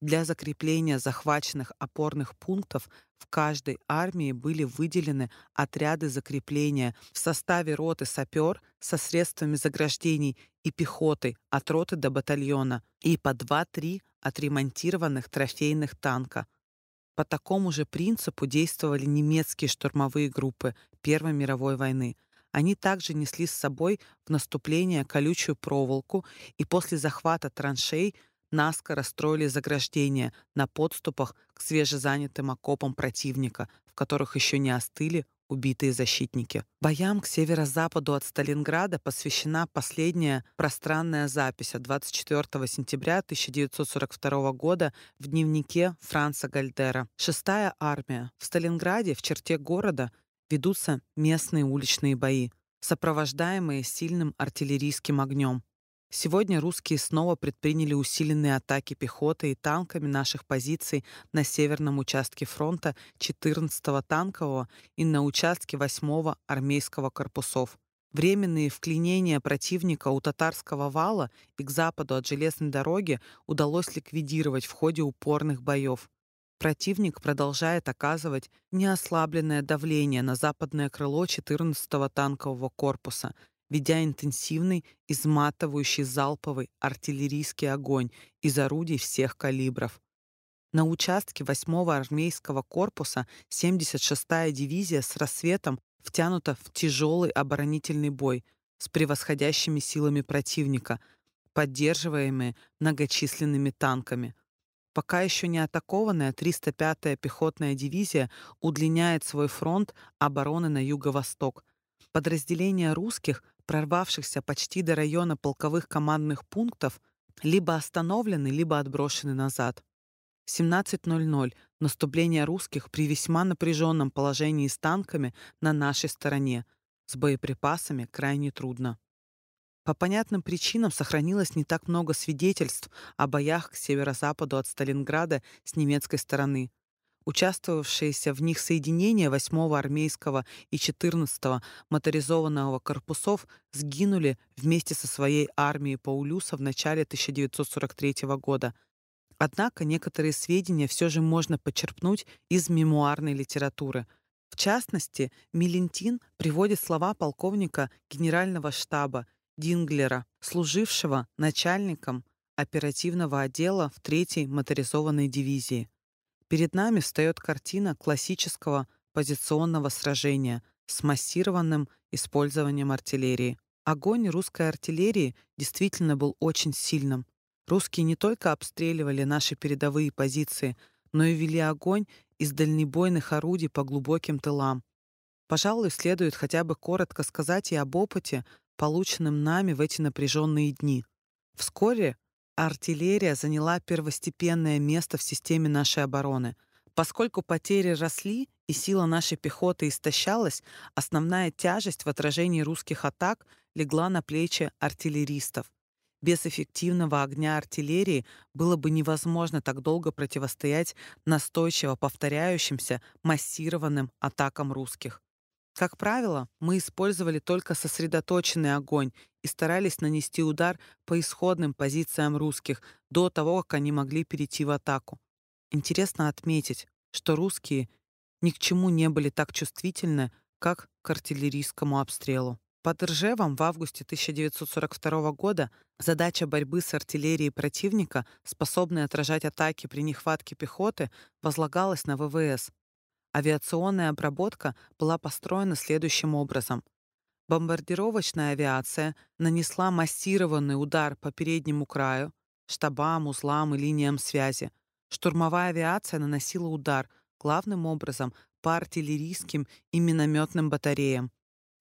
Для закрепления захваченных опорных пунктов в каждой армии были выделены отряды закрепления в составе роты сапер со средствами заграждений и пехотой от роты до батальона и по 2-3 отремонтированных трофейных танка. По такому же принципу действовали немецкие штурмовые группы Первой мировой войны. Они также несли с собой в наступление колючую проволоку и после захвата траншей наскоро строили заграждения на подступах к свежезанятым окопам противника, в которых еще не остыли убитые защитники. Боям к северо-западу от Сталинграда посвящена последняя пространная запись от 24 сентября 1942 года в дневнике Франца Гальдера. Шестая армия. В Сталинграде, в черте города, ведутся местные уличные бои, сопровождаемые сильным артиллерийским огнем. Сегодня русские снова предприняли усиленные атаки пехотой и танками наших позиций на северном участке фронта 14-го танкового и на участке 8-го армейского корпусов. Временные вклинения противника у татарского вала и к западу от железной дороги удалось ликвидировать в ходе упорных боев. Противник продолжает оказывать неослабленное давление на западное крыло 14-го танкового корпуса — ведя интенсивный, изматывающий залповый артиллерийский огонь из орудий всех калибров. На участке 8-го армейского корпуса 76-я дивизия с рассветом втянута в тяжелый оборонительный бой с превосходящими силами противника, поддерживаемые многочисленными танками. Пока еще не атакованная 305-я пехотная дивизия удлиняет свой фронт обороны на юго-восток. Подразделения русских прорвавшихся почти до района полковых командных пунктов, либо остановлены, либо отброшены назад. 17.00. Наступление русских при весьма напряженном положении с танками на нашей стороне. С боеприпасами крайне трудно. По понятным причинам сохранилось не так много свидетельств о боях к северо-западу от Сталинграда с немецкой стороны. Участвовавшиеся в них соединения 8-го армейского и 14-го моторизованного корпусов сгинули вместе со своей армией Паулюса в начале 1943 года. Однако некоторые сведения все же можно почерпнуть из мемуарной литературы. В частности, Милентин приводит слова полковника генерального штаба Динглера, служившего начальником оперативного отдела в 3-й моторизованной дивизии. Перед нами встает картина классического позиционного сражения с массированным использованием артиллерии. Огонь русской артиллерии действительно был очень сильным. Русские не только обстреливали наши передовые позиции, но и вели огонь из дальнобойных орудий по глубоким тылам. Пожалуй, следует хотя бы коротко сказать и об опыте, полученном нами в эти напряженные дни. Вскоре Артиллерия заняла первостепенное место в системе нашей обороны. Поскольку потери росли и сила нашей пехоты истощалась, основная тяжесть в отражении русских атак легла на плечи артиллеристов. Без эффективного огня артиллерии было бы невозможно так долго противостоять настойчиво повторяющимся массированным атакам русских. Как правило, мы использовали только сосредоточенный огонь и старались нанести удар по исходным позициям русских до того, как они могли перейти в атаку. Интересно отметить, что русские ни к чему не были так чувствительны, как к артиллерийскому обстрелу. Под Ржевом в августе 1942 года задача борьбы с артиллерией противника, способной отражать атаки при нехватке пехоты, возлагалась на ВВС. Авиационная обработка была построена следующим образом. Бомбардировочная авиация нанесла массированный удар по переднему краю, штабам, узлам и линиям связи. Штурмовая авиация наносила удар главным образом по артиллерийским и минометным батареям.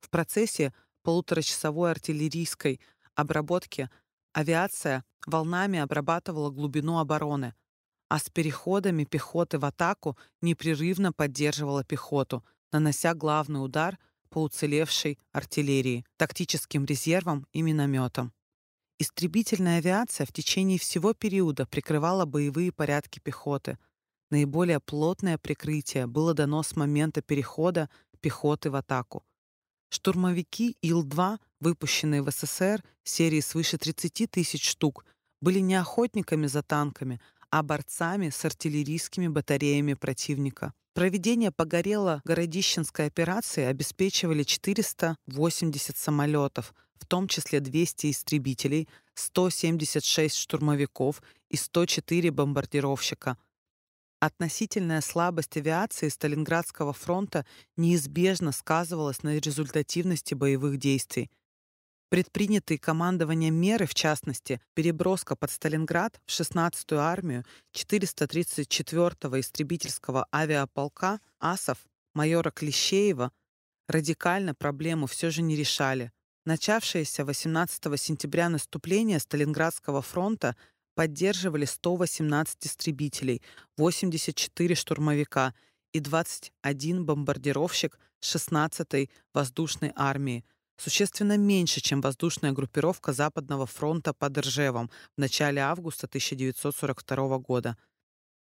В процессе полуторачасовой артиллерийской обработки авиация волнами обрабатывала глубину обороны, а с переходами пехоты в атаку непрерывно поддерживала пехоту, нанося главный удар по уцелевшей артиллерии, тактическим резервам и минометам. Истребительная авиация в течение всего периода прикрывала боевые порядки пехоты. Наиболее плотное прикрытие было дано с момента перехода пехоты в атаку. Штурмовики Ил-2, выпущенные в СССР серии свыше 30 тысяч штук, были не охотниками за танками, а борцами с артиллерийскими батареями противника. Проведение Погорело-Городищенской операции обеспечивали 480 самолетов, в том числе 200 истребителей, 176 штурмовиков и 104 бомбардировщика — Относительная слабость авиации Сталинградского фронта неизбежно сказывалась на результативности боевых действий. Предпринятые командованием меры, в частности, переброска под Сталинград в 16-ю армию 434-го истребительского авиаполка АСов майора Клещеева, радикально проблему все же не решали. Начавшееся 18 сентября наступление Сталинградского фронта поддерживали 118 истребителей, 84 штурмовика и 21 бомбардировщик 16-й воздушной армии, существенно меньше, чем воздушная группировка Западного фронта под Ржевом в начале августа 1942 года.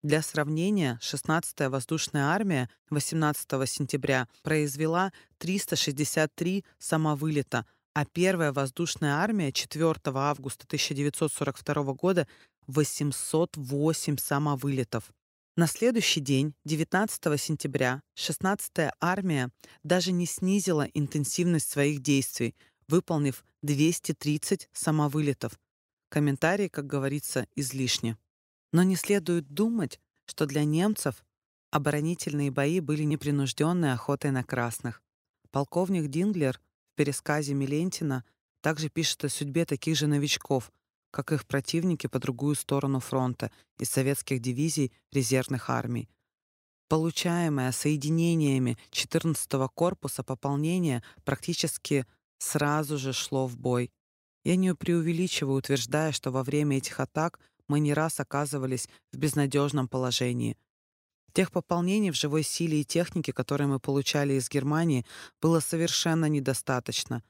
Для сравнения, 16-я воздушная армия 18 сентября произвела 363 самовылета, а первая воздушная армия 4 августа 1942 года 808 самовылетов. На следующий день, 19 сентября, 16-я армия даже не снизила интенсивность своих действий, выполнив 230 самовылетов. Комментарии, как говорится, излишни. Но не следует думать, что для немцев оборонительные бои были непринужденной охотой на красных. Полковник Динглер в пересказе Милентина также пишет о судьбе таких же новичков, как их противники по другую сторону фронта из советских дивизий резервных армий. Получаемое соединениями 14-го корпуса пополнение практически сразу же шло в бой. Я не преувеличиваю, утверждая, что во время этих атак мы не раз оказывались в безнадежном положении. Тех пополнений в живой силе и технике, которые мы получали из Германии, было совершенно недостаточно.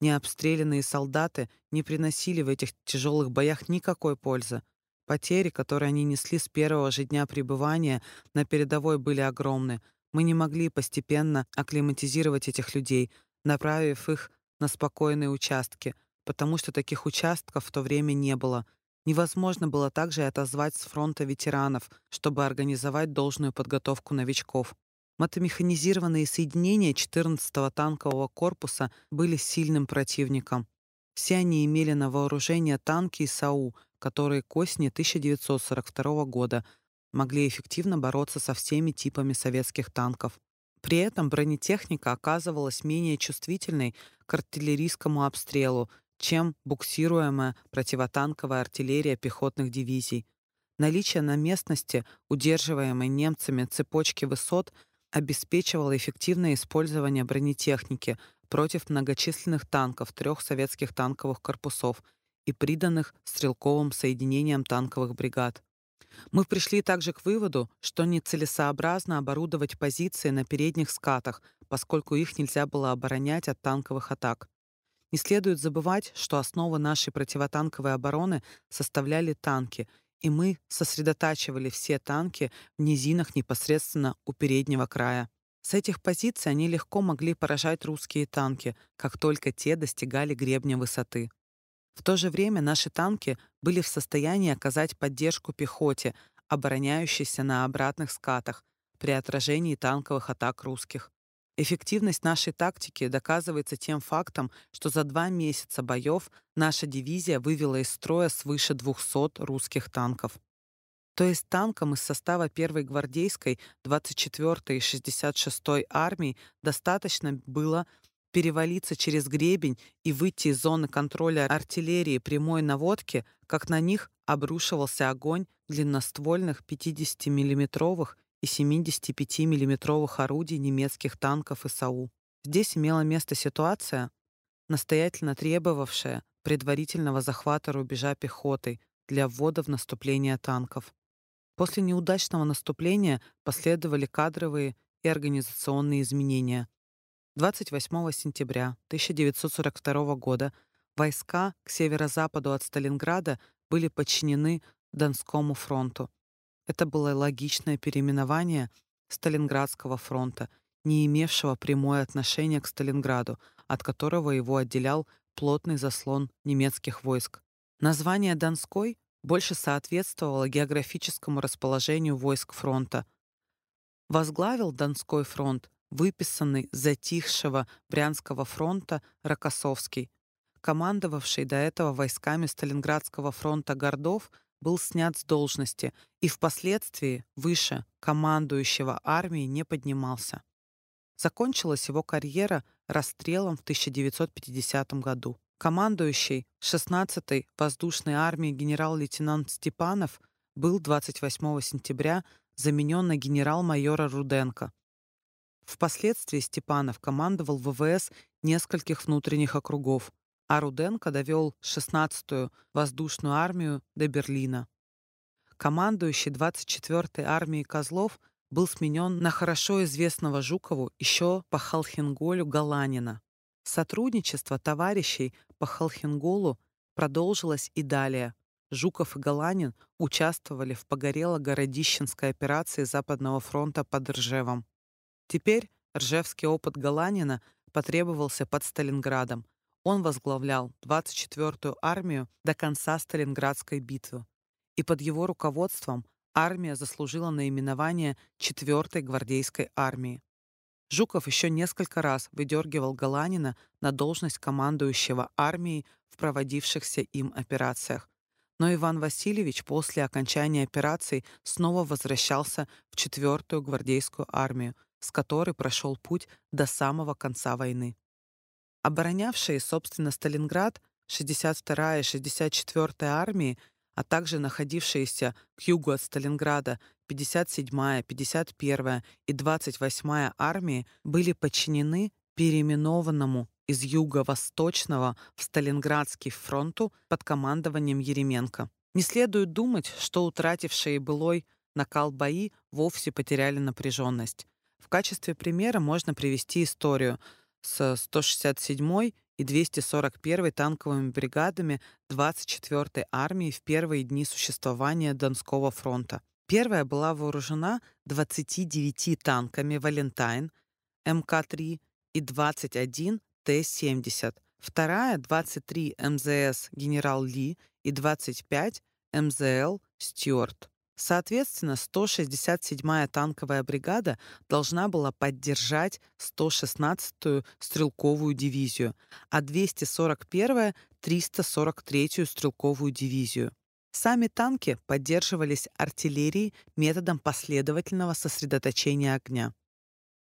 Необстрелянные солдаты не приносили в этих тяжелых боях никакой пользы. Потери, которые они несли с первого же дня пребывания на передовой, были огромны. Мы не могли постепенно акклиматизировать этих людей, направив их на спокойные участки, потому что таких участков в то время не было — Невозможно было также отозвать с фронта ветеранов, чтобы организовать должную подготовку новичков. Мотомеханизированные соединения 14-го танкового корпуса были сильным противником. Все они имели на вооружение танки САУ, которые к осени 1942 года могли эффективно бороться со всеми типами советских танков. При этом бронетехника оказывалась менее чувствительной к артиллерийскому обстрелу чем буксируемая противотанковая артиллерия пехотных дивизий. Наличие на местности, удерживаемой немцами цепочки высот, обеспечивало эффективное использование бронетехники против многочисленных танков трех советских танковых корпусов и приданных стрелковым соединениям танковых бригад. Мы пришли также к выводу, что нецелесообразно оборудовать позиции на передних скатах, поскольку их нельзя было оборонять от танковых атак. Не следует забывать, что основу нашей противотанковой обороны составляли танки, и мы сосредотачивали все танки в низинах непосредственно у переднего края. С этих позиций они легко могли поражать русские танки, как только те достигали гребня высоты. В то же время наши танки были в состоянии оказать поддержку пехоте, обороняющейся на обратных скатах, при отражении танковых атак русских. Эффективность нашей тактики доказывается тем фактом, что за два месяца боев наша дивизия вывела из строя свыше 200 русских танков. То есть танкам из состава 1-й гвардейской, 24-й и 66-й армий достаточно было перевалиться через гребень и выйти из зоны контроля артиллерии прямой наводки, как на них обрушивался огонь длинноствольных 50 миллиметровых и 75 миллиметровых орудий немецких танков ИСАУ. Здесь имела место ситуация, настоятельно требовавшая предварительного захвата рубежа пехотой для ввода в наступление танков. После неудачного наступления последовали кадровые и организационные изменения. 28 сентября 1942 года войска к северо-западу от Сталинграда были подчинены Донскому фронту. Это было логичное переименование Сталинградского фронта, не имевшего прямое отношение к Сталинграду, от которого его отделял плотный заслон немецких войск. Название «Донской» больше соответствовало географическому расположению войск фронта. Возглавил Донской фронт выписанный затихшего Брянского фронта Рокоссовский. Командовавший до этого войсками Сталинградского фронта Гордов был снят с должности и впоследствии выше командующего армией не поднимался. Закончилась его карьера расстрелом в 1950 году. Командующий 16-й воздушной армией генерал-лейтенант Степанов был 28 сентября заменен на генерал-майора Руденко. Впоследствии Степанов командовал ВВС нескольких внутренних округов, а Руденко довел 16-ю воздушную армию до Берлина. Командующий 24-й армией Козлов был сменен на хорошо известного Жукову еще по Халхинголю Галанина. Сотрудничество товарищей по Халхинголу продолжилось и далее. Жуков и Галанин участвовали в погорело-городищенской операции Западного фронта под Ржевом. Теперь ржевский опыт Галанина потребовался под Сталинградом. Он возглавлял 24-ю армию до конца Сталинградской битвы. И под его руководством армия заслужила наименование 4-й гвардейской армии. Жуков еще несколько раз выдергивал Галанина на должность командующего армией в проводившихся им операциях. Но Иван Васильевич после окончания операций снова возвращался в 4-ю гвардейскую армию, с которой прошел путь до самого конца войны. Оборонявшие, собственно, Сталинград 62-я и 64-я армии, а также находившиеся к югу от Сталинграда 57-я, 51-я и 28-я армии были подчинены переименованному из юго-восточного в Сталинградский фронту под командованием Еременко. Не следует думать, что утратившие былой накал бои вовсе потеряли напряженность. В качестве примера можно привести историю с 167-й и 241-й танковыми бригадами 24-й армии в первые дни существования Донского фронта. Первая была вооружена 29 танками «Валентайн» МК-3 и 21 Т-70. Вторая — 23 МЗС «Генерал Ли» и 25 МЗЛ «Стюарт». Соответственно, 167-я танковая бригада должна была поддержать 116-ю стрелковую дивизию, а 241-я — 343-ю стрелковую дивизию. Сами танки поддерживались артиллерией методом последовательного сосредоточения огня.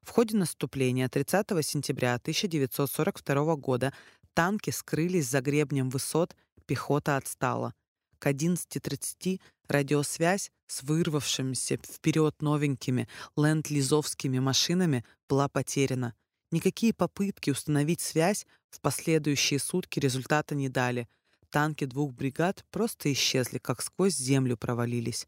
В ходе наступления 30 сентября 1942 года танки скрылись за гребнем высот, пехота отстала — к 11.30 радиосвязь с вырвавшимися вперед новенькими ленд-лизовскими машинами была потеряна. Никакие попытки установить связь в последующие сутки результата не дали. Танки двух бригад просто исчезли, как сквозь землю провалились.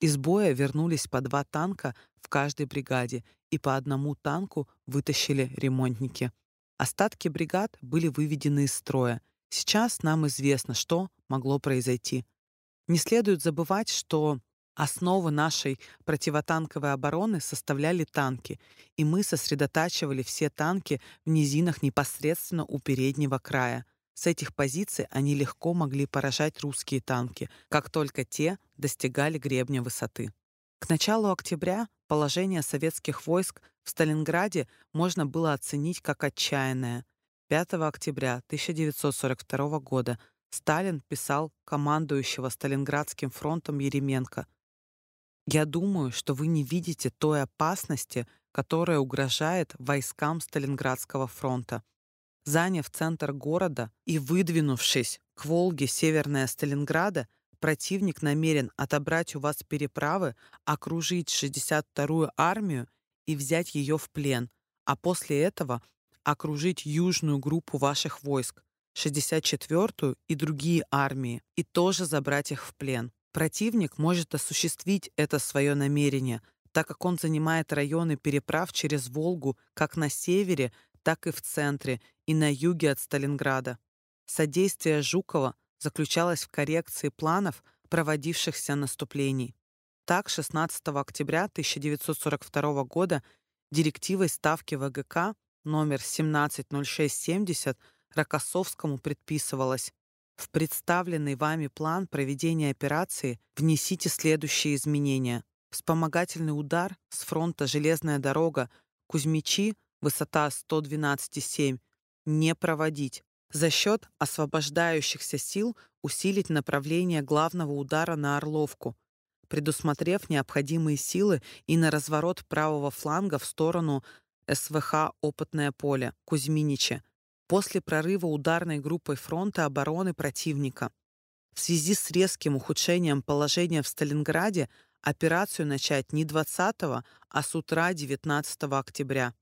Из боя вернулись по два танка в каждой бригаде, и по одному танку вытащили ремонтники. Остатки бригад были выведены из строя. Сейчас нам известно, что могло произойти. Не следует забывать, что основу нашей противотанковой обороны составляли танки, и мы сосредотачивали все танки в низинах непосредственно у переднего края. С этих позиций они легко могли поражать русские танки, как только те достигали гребня высоты. К началу октября положение советских войск в Сталинграде можно было оценить как отчаянное. 5 октября 1942 года Сталин писал командующего Сталинградским фронтом Еременко. «Я думаю, что вы не видите той опасности, которая угрожает войскам Сталинградского фронта. Заняв центр города и выдвинувшись к Волге северная Сталинграда, противник намерен отобрать у вас переправы, окружить 62-ю армию и взять ее в плен, а после этого окружить южную группу ваших войск, 64-ю и другие армии, и тоже забрать их в плен. Противник может осуществить это свое намерение, так как он занимает районы переправ через Волгу как на севере, так и в центре и на юге от Сталинграда. Содействие Жукова заключалось в коррекции планов проводившихся наступлений. Так, 16 октября 1942 года директивой Ставки ВГК номер 170670 Рокоссовскому предписывалось в представленный вами план проведения операции внесите следующие изменения. Вспомогательный удар с фронта «Железная дорога» Кузьмичи, высота 112,7, не проводить. За счет освобождающихся сил усилить направление главного удара на Орловку, предусмотрев необходимые силы и на разворот правого фланга в сторону СВХ «Опытное поле» Кузьминича после прорыва ударной группой фронта обороны противника. В связи с резким ухудшением положения в Сталинграде операцию начать не 20, а с утра 19 октября.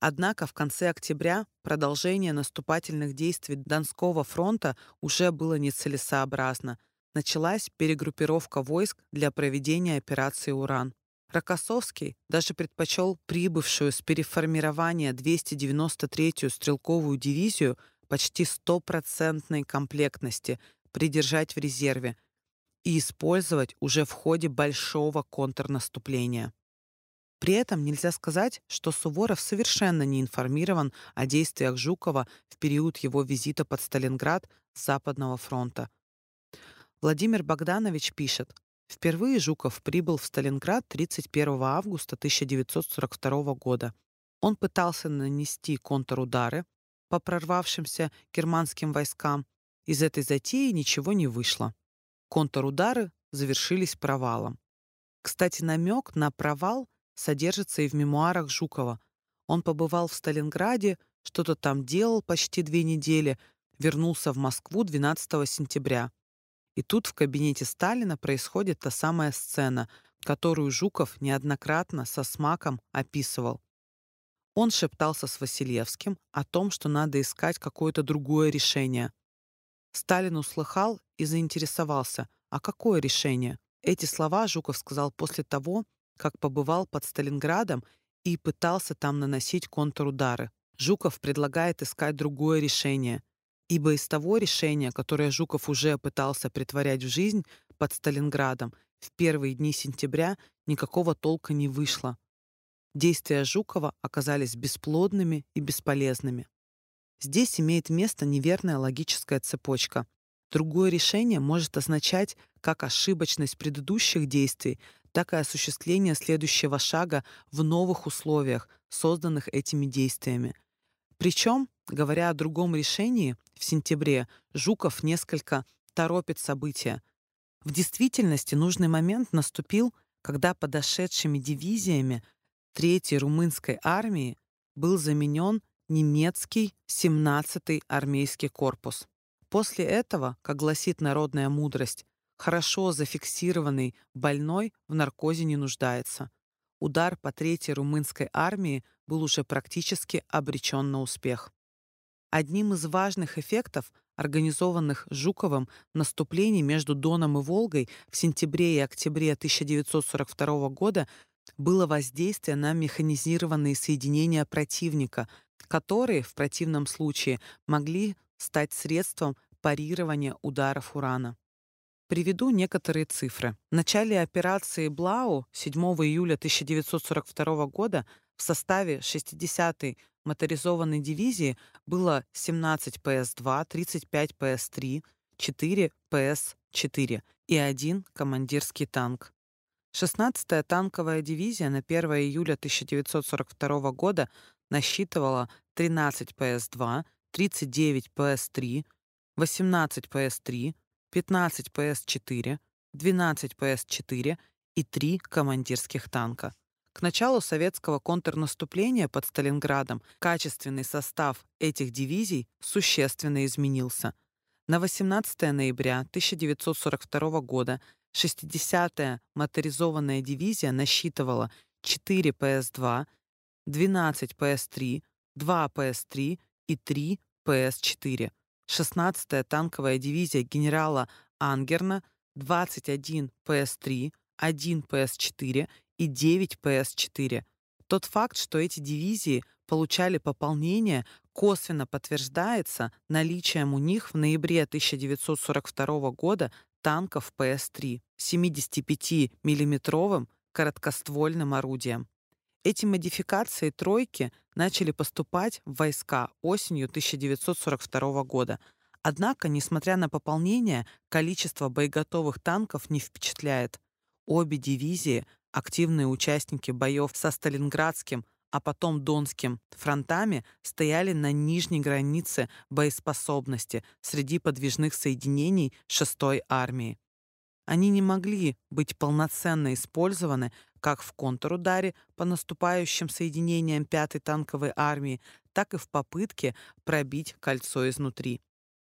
Однако в конце октября продолжение наступательных действий Донского фронта уже было нецелесообразно. Началась перегруппировка войск для проведения операции «Уран». Рокоссовский даже предпочел прибывшую с переформирования 293-ю стрелковую дивизию почти стопроцентной комплектности придержать в резерве и использовать уже в ходе большого контрнаступления. При этом нельзя сказать, что Суворов совершенно не информирован о действиях Жукова в период его визита под Сталинград с Западного фронта. Владимир Богданович пишет, Впервые Жуков прибыл в Сталинград 31 августа 1942 года. Он пытался нанести контрудары по прорвавшимся германским войскам. Из этой затеи ничего не вышло. Контрудары завершились провалом. Кстати, намек на провал содержится и в мемуарах Жукова. Он побывал в Сталинграде, что-то там делал почти две недели, вернулся в Москву 12 сентября. И тут в кабинете Сталина происходит та самая сцена, которую Жуков неоднократно со смаком описывал. Он шептался с Василевским о том, что надо искать какое-то другое решение. Сталин услыхал и заинтересовался, а какое решение? Эти слова Жуков сказал после того, как побывал под Сталинградом и пытался там наносить контрудары. Жуков предлагает искать другое решение ибо из того решения, которое Жуков уже пытался притворять в жизнь под Сталинградом, в первые дни сентября никакого толка не вышло. Действия Жукова оказались бесплодными и бесполезными. Здесь имеет место неверная логическая цепочка. Другое решение может означать как ошибочность предыдущих действий, так и осуществление следующего шага в новых условиях, созданных этими действиями. Причем, говоря о другом решении, в сентябре Жуков несколько торопит события. В действительности нужный момент наступил, когда подошедшими дивизиями Третьей румынской армии был заменен немецкий 17-й армейский корпус. После этого, как гласит народная мудрость, хорошо зафиксированный больной в наркозе не нуждается. Удар по Третьей румынской армии был уже практически обречен на успех. Одним из важных эффектов организованных Жуковым наступлений между Доном и Волгой в сентябре и октябре 1942 года было воздействие на механизированные соединения противника, которые в противном случае могли стать средством парирования ударов урана. Приведу некоторые цифры. В начале операции Блау 7 июля 1942 года в составе 60-й моторизованной дивизии было 17 ПС-2, 35 ПС-3, 4 ПС-4 и один командирский танк. 16-я танковая дивизия на 1 июля 1942 года насчитывала 13 ПС-2, 39 ПС-3, 18 ПС-3, 15 ПС-4, 12 ПС-4 и 3 командирских танка. К началу советского контрнаступления под Сталинградом качественный состав этих дивизий существенно изменился. На 18 ноября 1942 года 60-я моторизованная дивизия насчитывала 4 ПС-2, 12 ПС-3, 2 ПС-3 и 3 ПС-4. 16-я танковая дивизия генерала Ангерна, 21 ПС-3, 1 ПС-4 и 9 ПС-4. Тот факт, что эти дивизии получали пополнение, косвенно подтверждается наличием у них в ноябре 1942 года танков ПС-3 с 75-миллиметровым короткоствольным орудием. Эти модификации «тройки» начали поступать в войска осенью 1942 года. Однако, несмотря на пополнение, количество боеготовых танков не впечатляет. Обе дивизии — активные участники боев со Сталинградским, а потом Донским фронтами стояли на нижней границе боеспособности среди подвижных соединений 6-й армии. Они не могли быть полноценно использованы как в контрударе по наступающим соединениям 5-й танковой армии, так и в попытке пробить кольцо изнутри.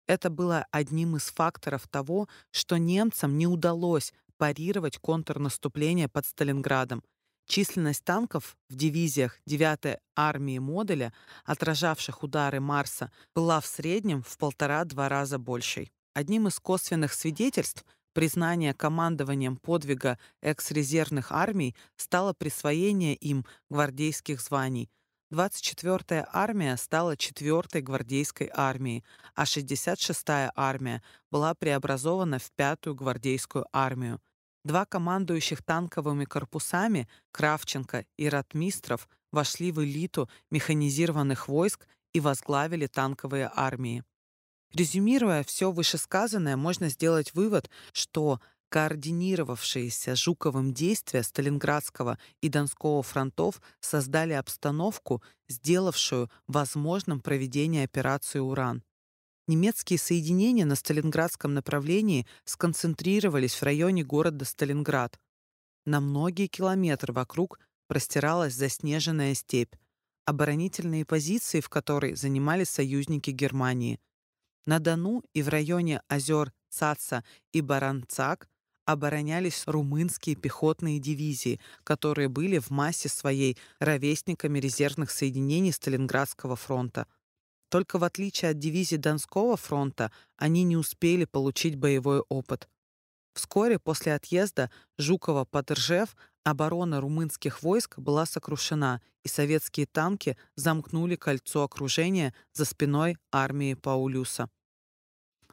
Это было одним из факторов того, что немцам не удалось парировать контрнаступление под Сталинградом. Численность танков в дивизиях 9-й армии модуля, отражавших удары Марса, была в среднем в полтора-два раза большей. Одним из косвенных свидетельств признания командованием подвига экс-резервных армий стало присвоение им гвардейских званий. 24-я армия стала 4-й гвардейской армией, а 66-я армия была преобразована в 5-ю гвардейскую армию. Два командующих танковыми корпусами, Кравченко и Ратмистров, вошли в элиту механизированных войск и возглавили танковые армии. Резюмируя все вышесказанное, можно сделать вывод, что координировавшиеся Жуковым действия Сталинградского и Донского фронтов создали обстановку, сделавшую возможным проведение операции «Уран». Немецкие соединения на Сталинградском направлении сконцентрировались в районе города Сталинград. На многие километры вокруг простиралась заснеженная степь, оборонительные позиции в которой занимали союзники Германии – на Дону и в районе озер Цаца и Баранцак оборонялись румынские пехотные дивизии, которые были в массе своей ровесниками резервных соединений Сталинградского фронта. Только в отличие от дивизий Донского фронта, они не успели получить боевой опыт. Вскоре после отъезда Жукова под Ржев оборона румынских войск была сокрушена, и советские танки замкнули кольцо окружения за спиной армии Паулюса.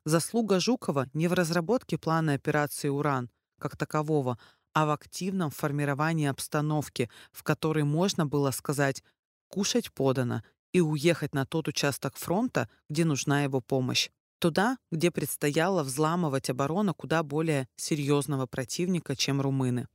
Заслуга Жукова не в разработке плана операции «Уран» как такового, а в активном формировании обстановки, в которой можно было сказать «кушать подано» и уехать на тот участок фронта, где нужна его помощь. Туда, где предстояло взламывать оборону куда более серьезного противника, чем румыны.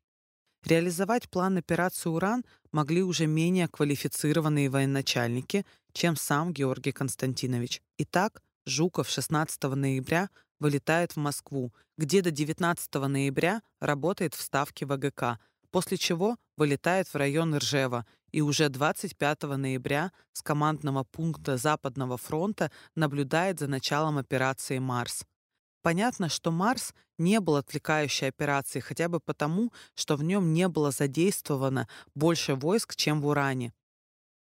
Реализовать план операции «Уран» могли уже менее квалифицированные военачальники, чем сам Георгий Константинович. Итак, Жуков 16 ноября вылетает в Москву, где до 19 ноября работает в Ставке ВГК, после чего вылетает в район Ржева и уже 25 ноября с командного пункта Западного фронта наблюдает за началом операции «Марс». Понятно, что «Марс» не был отвлекающей операцией хотя бы потому, что в нем не было задействовано больше войск, чем в «Уране».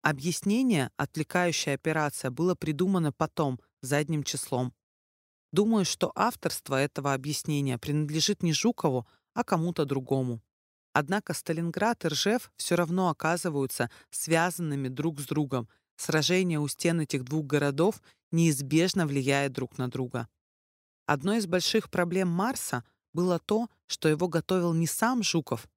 Объяснение «отвлекающая операция» было придумано потом, задним числом. Думаю, что авторство этого объяснения принадлежит не Жукову, а кому-то другому. Однако Сталинград и Ржев все равно оказываются связанными друг с другом. Сражение у стен этих двух городов неизбежно влияет друг на друга. Одной из больших проблем Марса было то, что его готовил не сам Жуков.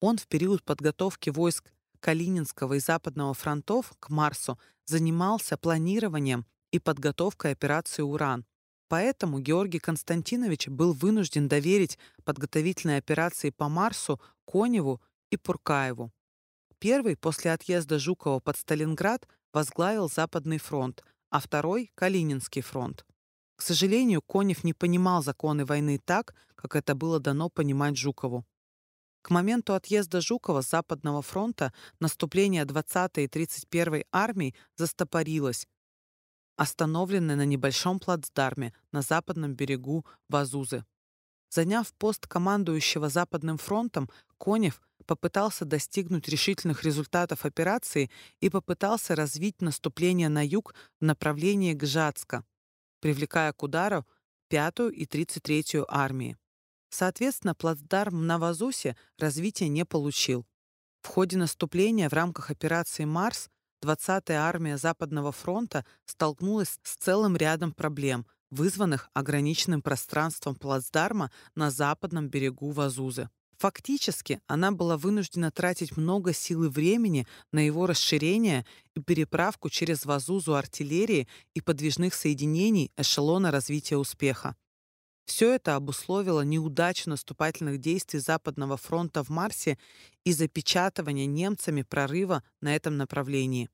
Он в период подготовки войск Калининского и Западного фронтов к Марсу занимался планированием и подготовкой операции «Уран». Поэтому Георгий Константинович был вынужден доверить подготовительные операции по Марсу Коневу и Пуркаеву. Первый после отъезда Жукова под Сталинград возглавил Западный фронт, а второй — Калининский фронт. К сожалению, Конев не понимал законы войны так, как это было дано понимать Жукову. К моменту отъезда Жукова с Западного фронта наступление 20-й и 31-й армий застопорилось, остановленное на небольшом плацдарме на западном берегу Вазузы. Заняв пост командующего Западным фронтом, Конев попытался достигнуть решительных результатов операции и попытался развить наступление на юг в направлении Гжатска, привлекая к удару 5-ю и 33-ю армии. Соответственно, плацдарм на Вазусе развития не получил. В ходе наступления в рамках операции «Марс» 20-я армия Западного фронта столкнулась с целым рядом проблем, вызванных ограниченным пространством плацдарма на западном берегу Вазузы. Фактически она была вынуждена тратить много сил и времени на его расширение и переправку через Вазузу артиллерии и подвижных соединений эшелона развития успеха. Все это обусловило неудачу наступательных действий Западного фронта в Марсе и запечатывание немцами прорыва на этом направлении.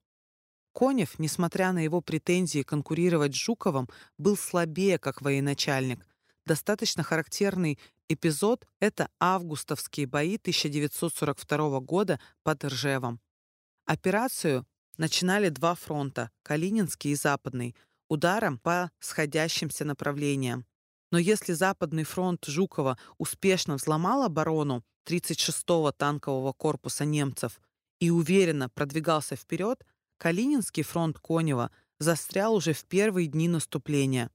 Конев, несмотря на его претензии конкурировать с Жуковым, был слабее как военачальник. Достаточно характерный эпизод — это августовские бои 1942 года под Ржевом. Операцию начинали два фронта — Калининский и Западный, ударом по сходящимся направлениям. Но если Западный фронт Жукова успешно взломал оборону 36-го танкового корпуса немцев и уверенно продвигался вперед, Калининский фронт Конева застрял уже в первые дни наступления.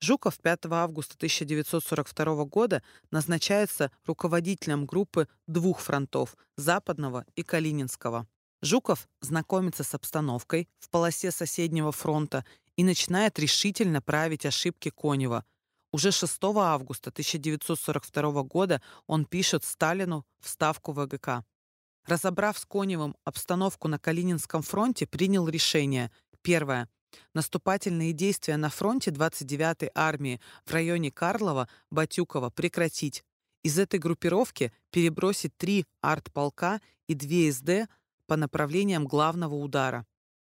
Жуков 5 августа 1942 года назначается руководителем группы двух фронтов – Западного и Калининского. Жуков знакомится с обстановкой в полосе соседнего фронта и начинает решительно править ошибки Конева – уже 6 августа 1942 года он пишет Сталину в Ставку ВГК. Разобрав с Коневым обстановку на Калининском фронте, принял решение. Первое. Наступательные действия на фронте 29-й армии в районе Карлова, Батюкова прекратить. Из этой группировки перебросить три артполка и две СД по направлениям главного удара.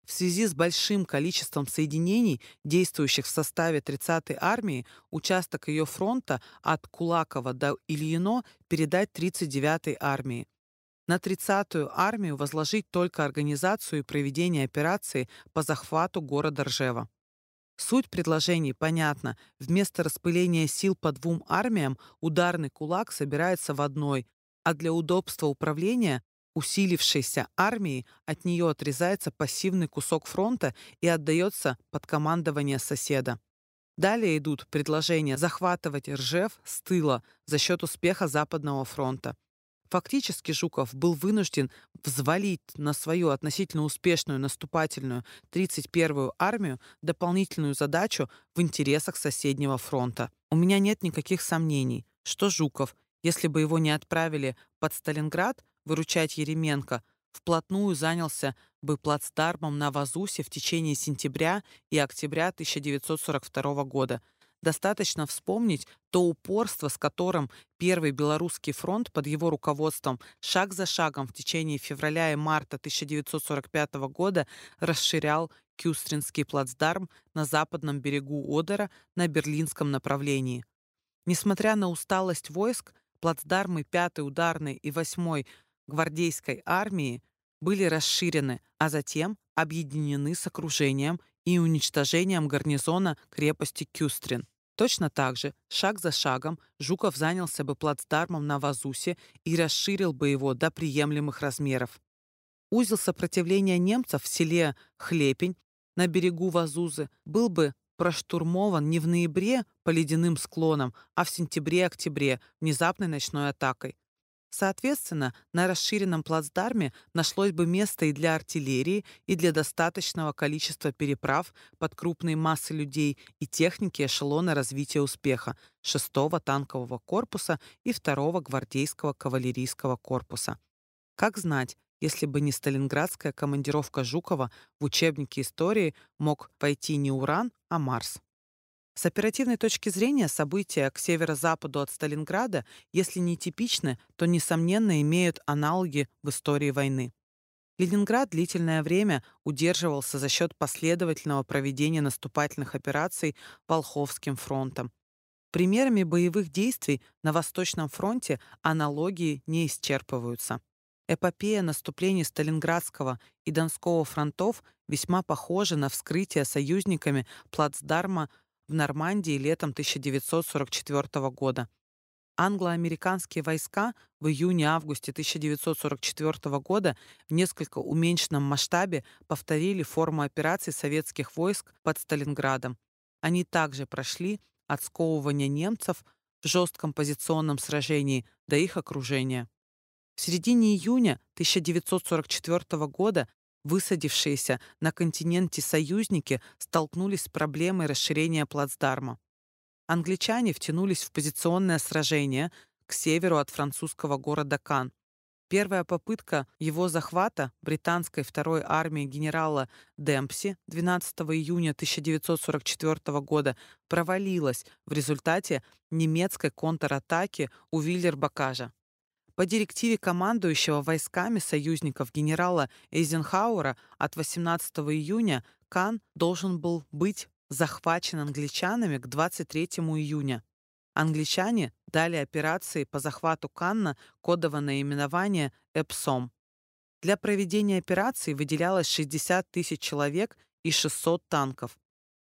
В связи с большим количеством соединений, действующих в составе 30-й армии, участок ее фронта от Кулакова до Ильино передать 39-й армии. На 30-ю армию возложить только организацию и проведение операции по захвату города Ржева. Суть предложений понятна. Вместо распыления сил по двум армиям ударный кулак собирается в одной, а для удобства управления усилившейся армии от нее отрезается пассивный кусок фронта и отдается под командование соседа. Далее идут предложения захватывать Ржев с тыла за счет успеха Западного фронта. Фактически Жуков был вынужден взвалить на свою относительно успешную наступательную 31-ю армию дополнительную задачу в интересах соседнего фронта. У меня нет никаких сомнений, что Жуков, если бы его не отправили под Сталинград, выручать Еременко, вплотную занялся бы плацдармом на Вазусе в течение сентября и октября 1942 года. Достаточно вспомнить то упорство, с которым Первый Белорусский фронт под его руководством шаг за шагом в течение февраля и марта 1945 года расширял Кюстринский плацдарм на западном берегу Одера на берлинском направлении. Несмотря на усталость войск, плацдармы 5-й ударной и 8-й гвардейской армии были расширены, а затем объединены с окружением и уничтожением гарнизона крепости Кюстрин. Точно так же, шаг за шагом, Жуков занялся бы плацдармом на Вазусе и расширил бы его до приемлемых размеров. Узел сопротивления немцев в селе Хлепень на берегу Вазузы был бы проштурмован не в ноябре по ледяным склонам, а в сентябре-октябре внезапной ночной атакой. Соответственно, на расширенном плацдарме нашлось бы место и для артиллерии, и для достаточного количества переправ под крупные массы людей и техники эшелона развития успеха 6-го танкового корпуса и 2-го гвардейского кавалерийского корпуса. Как знать, если бы не сталинградская командировка Жукова в учебнике истории мог войти не Уран, а Марс. С оперативной точки зрения события к северо-западу от Сталинграда, если не типичны, то, несомненно, имеют аналоги в истории войны. Ленинград длительное время удерживался за счет последовательного проведения наступательных операций Волховским фронтом. Примерами боевых действий на Восточном фронте аналогии не исчерпываются. Эпопея наступлений Сталинградского и Донского фронтов весьма похожа на вскрытие союзниками плацдарма в Нормандии летом 1944 года. Англо-американские войска в июне-августе 1944 года в несколько уменьшенном масштабе повторили форму операций советских войск под Сталинградом. Они также прошли от сковывания немцев в жестком позиционном сражении до их окружения. В середине июня 1944 года высадившиеся на континенте союзники столкнулись с проблемой расширения плацдарма. Англичане втянулись в позиционное сражение к северу от французского города Кан. Первая попытка его захвата британской второй армии генерала Демпси 12 июня 1944 года провалилась в результате немецкой контратаки у Виллербакажа. По директиве командующего войсками союзников генерала Эйзенхауэра от 18 июня Кан должен был быть захвачен англичанами к 23 июня. Англичане дали операции по захвату Канна кодовое наименование «Эпсом». Для проведения операции выделялось 60 тысяч человек и 600 танков.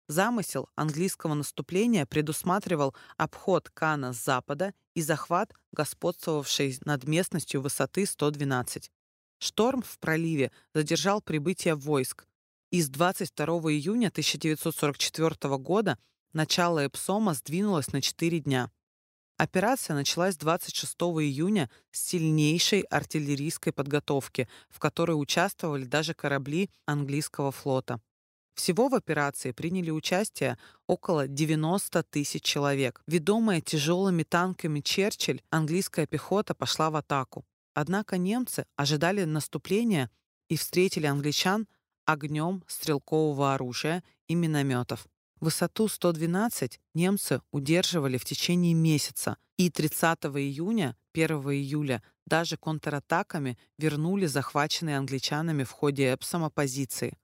Замысел английского наступления предусматривал обход Кана с запада и захват господствовавшей над местностью высоты 112. Шторм в проливе задержал прибытие войск. Из 22 июня 1944 года начало Эпсома сдвинулось на 4 дня. Операция началась 26 июня с сильнейшей артиллерийской подготовки, в которой участвовали даже корабли английского флота. Всего в операции приняли участие около 90 тысяч человек. Ведомая тяжелыми танками «Черчилль», английская пехота пошла в атаку. Однако немцы ожидали наступления и встретили англичан огнем стрелкового оружия и минометов. Высоту 112 немцы удерживали в течение месяца, и 30 июня, 1 июля даже контратаками вернули захваченные англичанами в ходе Эпсома позиции.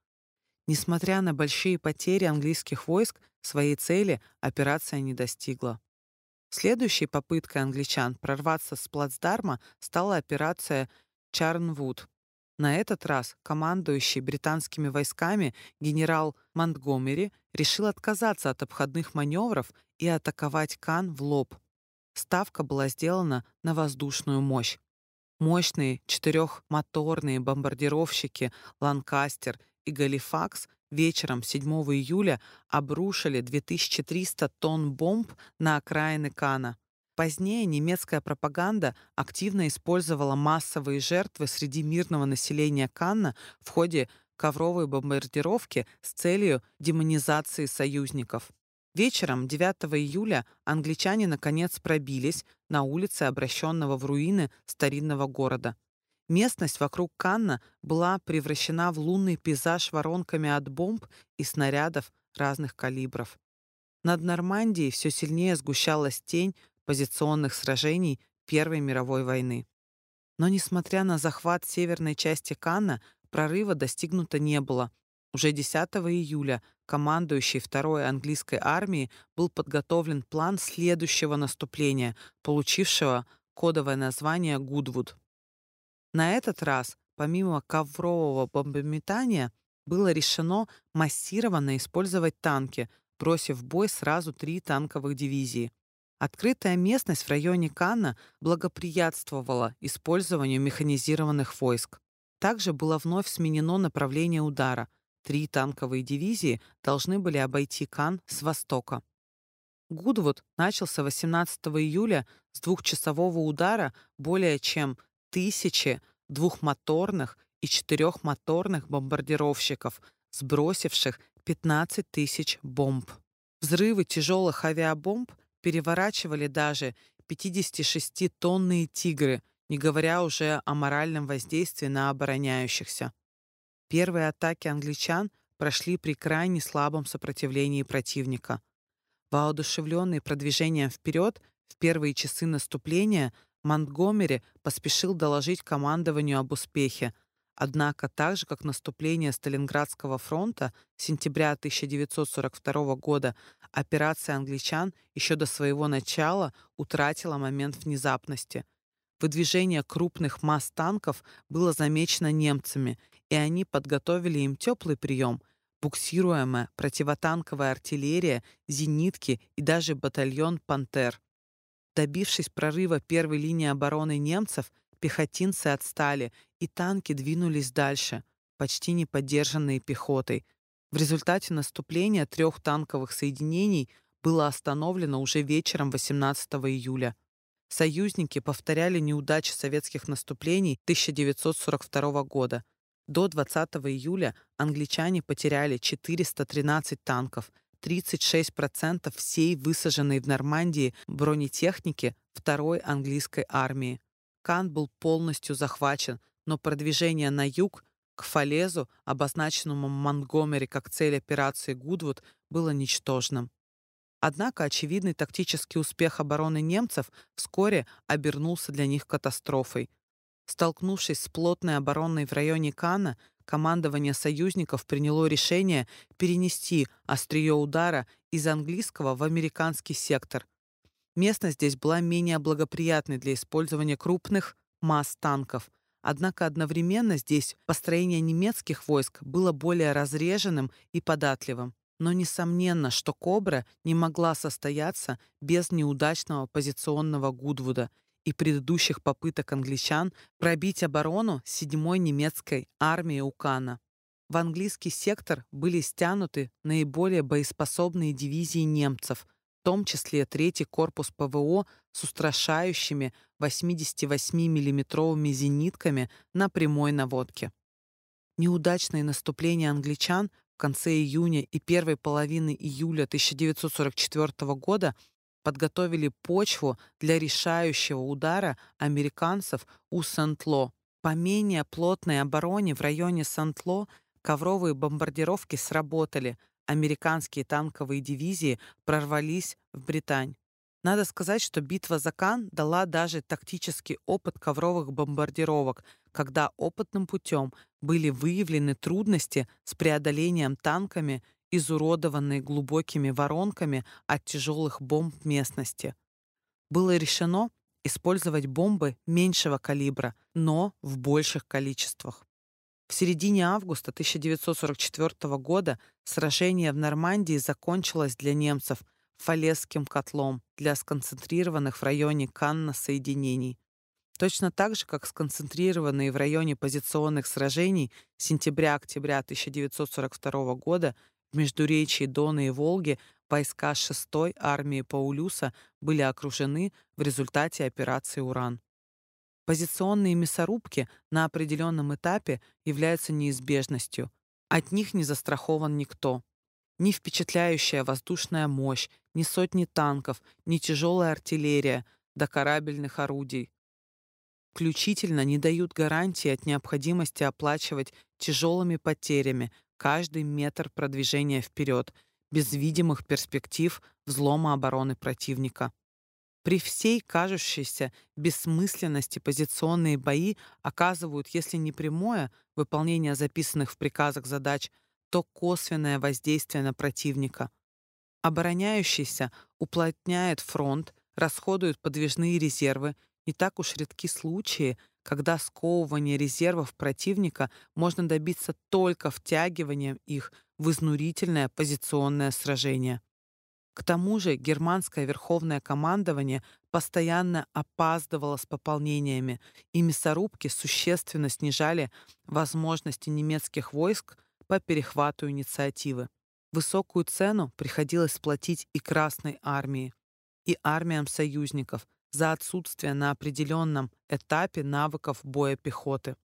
Несмотря на большие потери английских войск, своей цели операция не достигла. Следующей попыткой англичан прорваться с плацдарма стала операция Чарнвуд. На этот раз командующий британскими войсками генерал Монтгомери решил отказаться от обходных маневров и атаковать Кан в лоб. Ставка была сделана на воздушную мощь. Мощные четырехмоторные бомбардировщики «Ланкастер» и Галифакс вечером 7 июля обрушили 2300 тонн бомб на окраины Кана. Позднее немецкая пропаганда активно использовала массовые жертвы среди мирного населения Канна в ходе ковровой бомбардировки с целью демонизации союзников. Вечером 9 июля англичане наконец пробились на улице обращенного в руины старинного города. Местность вокруг Канна была превращена в лунный пейзаж воронками от бомб и снарядов разных калибров. Над Нормандией все сильнее сгущалась тень позиционных сражений Первой мировой войны. Но, несмотря на захват северной части Канна, прорыва достигнуто не было. Уже 10 июля командующий второй английской армии был подготовлен план следующего наступления, получившего кодовое название «Гудвуд». На этот раз, помимо коврового бомбометания, было решено массированно использовать танки, бросив в бой сразу три танковых дивизии. Открытая местность в районе Канна благоприятствовала использованию механизированных войск. Также было вновь сменено направление удара. Три танковые дивизии должны были обойти Кан с востока. Гудвуд начался 18 июля с двухчасового удара более чем тысячи двухмоторных и четырехмоторных бомбардировщиков, сбросивших 15 тысяч бомб. Взрывы тяжелых авиабомб переворачивали даже 56-тонные «Тигры», не говоря уже о моральном воздействии на обороняющихся. Первые атаки англичан прошли при крайне слабом сопротивлении противника. Воодушевленный продвижением вперед, в первые часы наступления Монтгомери поспешил доложить командованию об успехе, Однако, так же как наступление Сталинградского фронта сентября 1942 года, операция англичан еще до своего начала утратила момент внезапности. Выдвижение крупных масс танков было замечено немцами, и они подготовили им теплый прием, буксируемая противотанковая артиллерия, зенитки и даже батальон «Пантер». Добившись прорыва первой линии обороны немцев, Пехотинцы отстали, и танки двинулись дальше, почти не поддержанные пехотой. В результате наступления трех танковых соединений было остановлено уже вечером 18 июля. Союзники повторяли неудачи советских наступлений 1942 года. До 20 июля англичане потеряли 413 танков, 36% всей высаженной в Нормандии бронетехники второй английской армии. Кан был полностью захвачен, но продвижение на юг, к Фалезу, обозначенному Монгомери как цель операции Гудвуд, было ничтожным. Однако очевидный тактический успех обороны немцев вскоре обернулся для них катастрофой. Столкнувшись с плотной обороной в районе Кана, командование союзников приняло решение перенести острие удара из английского в американский сектор, Местность здесь была менее благоприятной для использования крупных масс танков. Однако одновременно здесь построение немецких войск было более разреженным и податливым. Но несомненно, что «Кобра» не могла состояться без неудачного позиционного Гудвуда и предыдущих попыток англичан пробить оборону 7-й немецкой армии Укана. В английский сектор были стянуты наиболее боеспособные дивизии немцев, в том числе третий корпус ПВО с устрашающими 88-миллиметровыми зенитками на прямой наводке. Неудачные наступления англичан в конце июня и первой половины июля 1944 года подготовили почву для решающего удара американцев у Сент-Ло. По менее плотной обороне в районе Сент-Ло ковровые бомбардировки сработали – американские танковые дивизии прорвались в Британь. Надо сказать, что битва за Кан дала даже тактический опыт ковровых бомбардировок, когда опытным путем были выявлены трудности с преодолением танками, изуродованные глубокими воронками от тяжелых бомб местности. Было решено использовать бомбы меньшего калибра, но в больших количествах. В середине августа 1944 года сражение в Нормандии закончилось для немцев Фалесским котлом для сконцентрированных в районе Канна соединений. Точно так же, как сконцентрированные в районе позиционных сражений сентября-октября 1942 года в междуречии Дона и Волги войска 6-й армии Паулюса были окружены в результате операции «Уран». Позиционные мясорубки на определенном этапе являются неизбежностью. От них не застрахован никто. Ни впечатляющая воздушная мощь, ни сотни танков, ни тяжелая артиллерия до корабельных орудий. Включительно не дают гарантии от необходимости оплачивать тяжелыми потерями каждый метр продвижения вперед, без видимых перспектив взлома обороны противника. При всей кажущейся бессмысленности позиционные бои оказывают, если не прямое выполнение записанных в приказах задач, то косвенное воздействие на противника. Обороняющийся уплотняет фронт, расходует подвижные резервы, не так уж редки случаи, когда сковывание резервов противника можно добиться только втягиванием их в изнурительное позиционное сражение. К тому же германское верховное командование постоянно опаздывало с пополнениями, и мясорубки существенно снижали возможности немецких войск по перехвату инициативы. Высокую цену приходилось платить и Красной армии, и армиям союзников за отсутствие на определенном этапе навыков боя пехоты.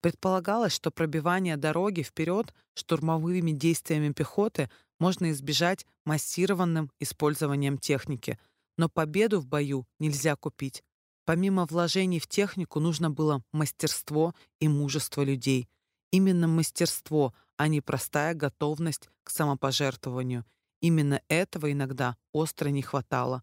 Предполагалось, что пробивание дороги вперед штурмовыми действиями пехоты можно избежать массированным использованием техники, но победу в бою нельзя купить. Помимо вложений в технику нужно было мастерство и мужество людей. Именно мастерство, а не простая готовность к самопожертвованию. Именно этого иногда остро не хватало.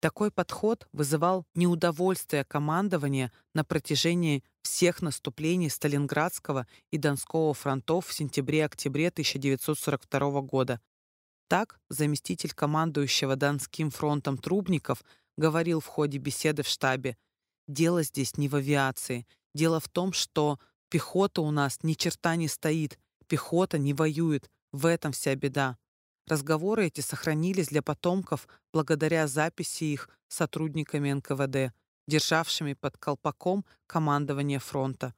Такой подход вызывал неудовольствие командования на протяжении всех наступлений Сталинградского и Донского фронтов в сентябре-октябре 1942 года. Так, заместитель командующего Донским фронтом Трубников говорил в ходе беседы в штабе, «Дело здесь не в авиации. Дело в том, что пехота у нас ни черта не стоит, пехота не воюет. В этом вся беда. Разговоры эти сохранились для потомков благодаря записи их сотрудниками НКВД, державшими под колпаком командование фронта.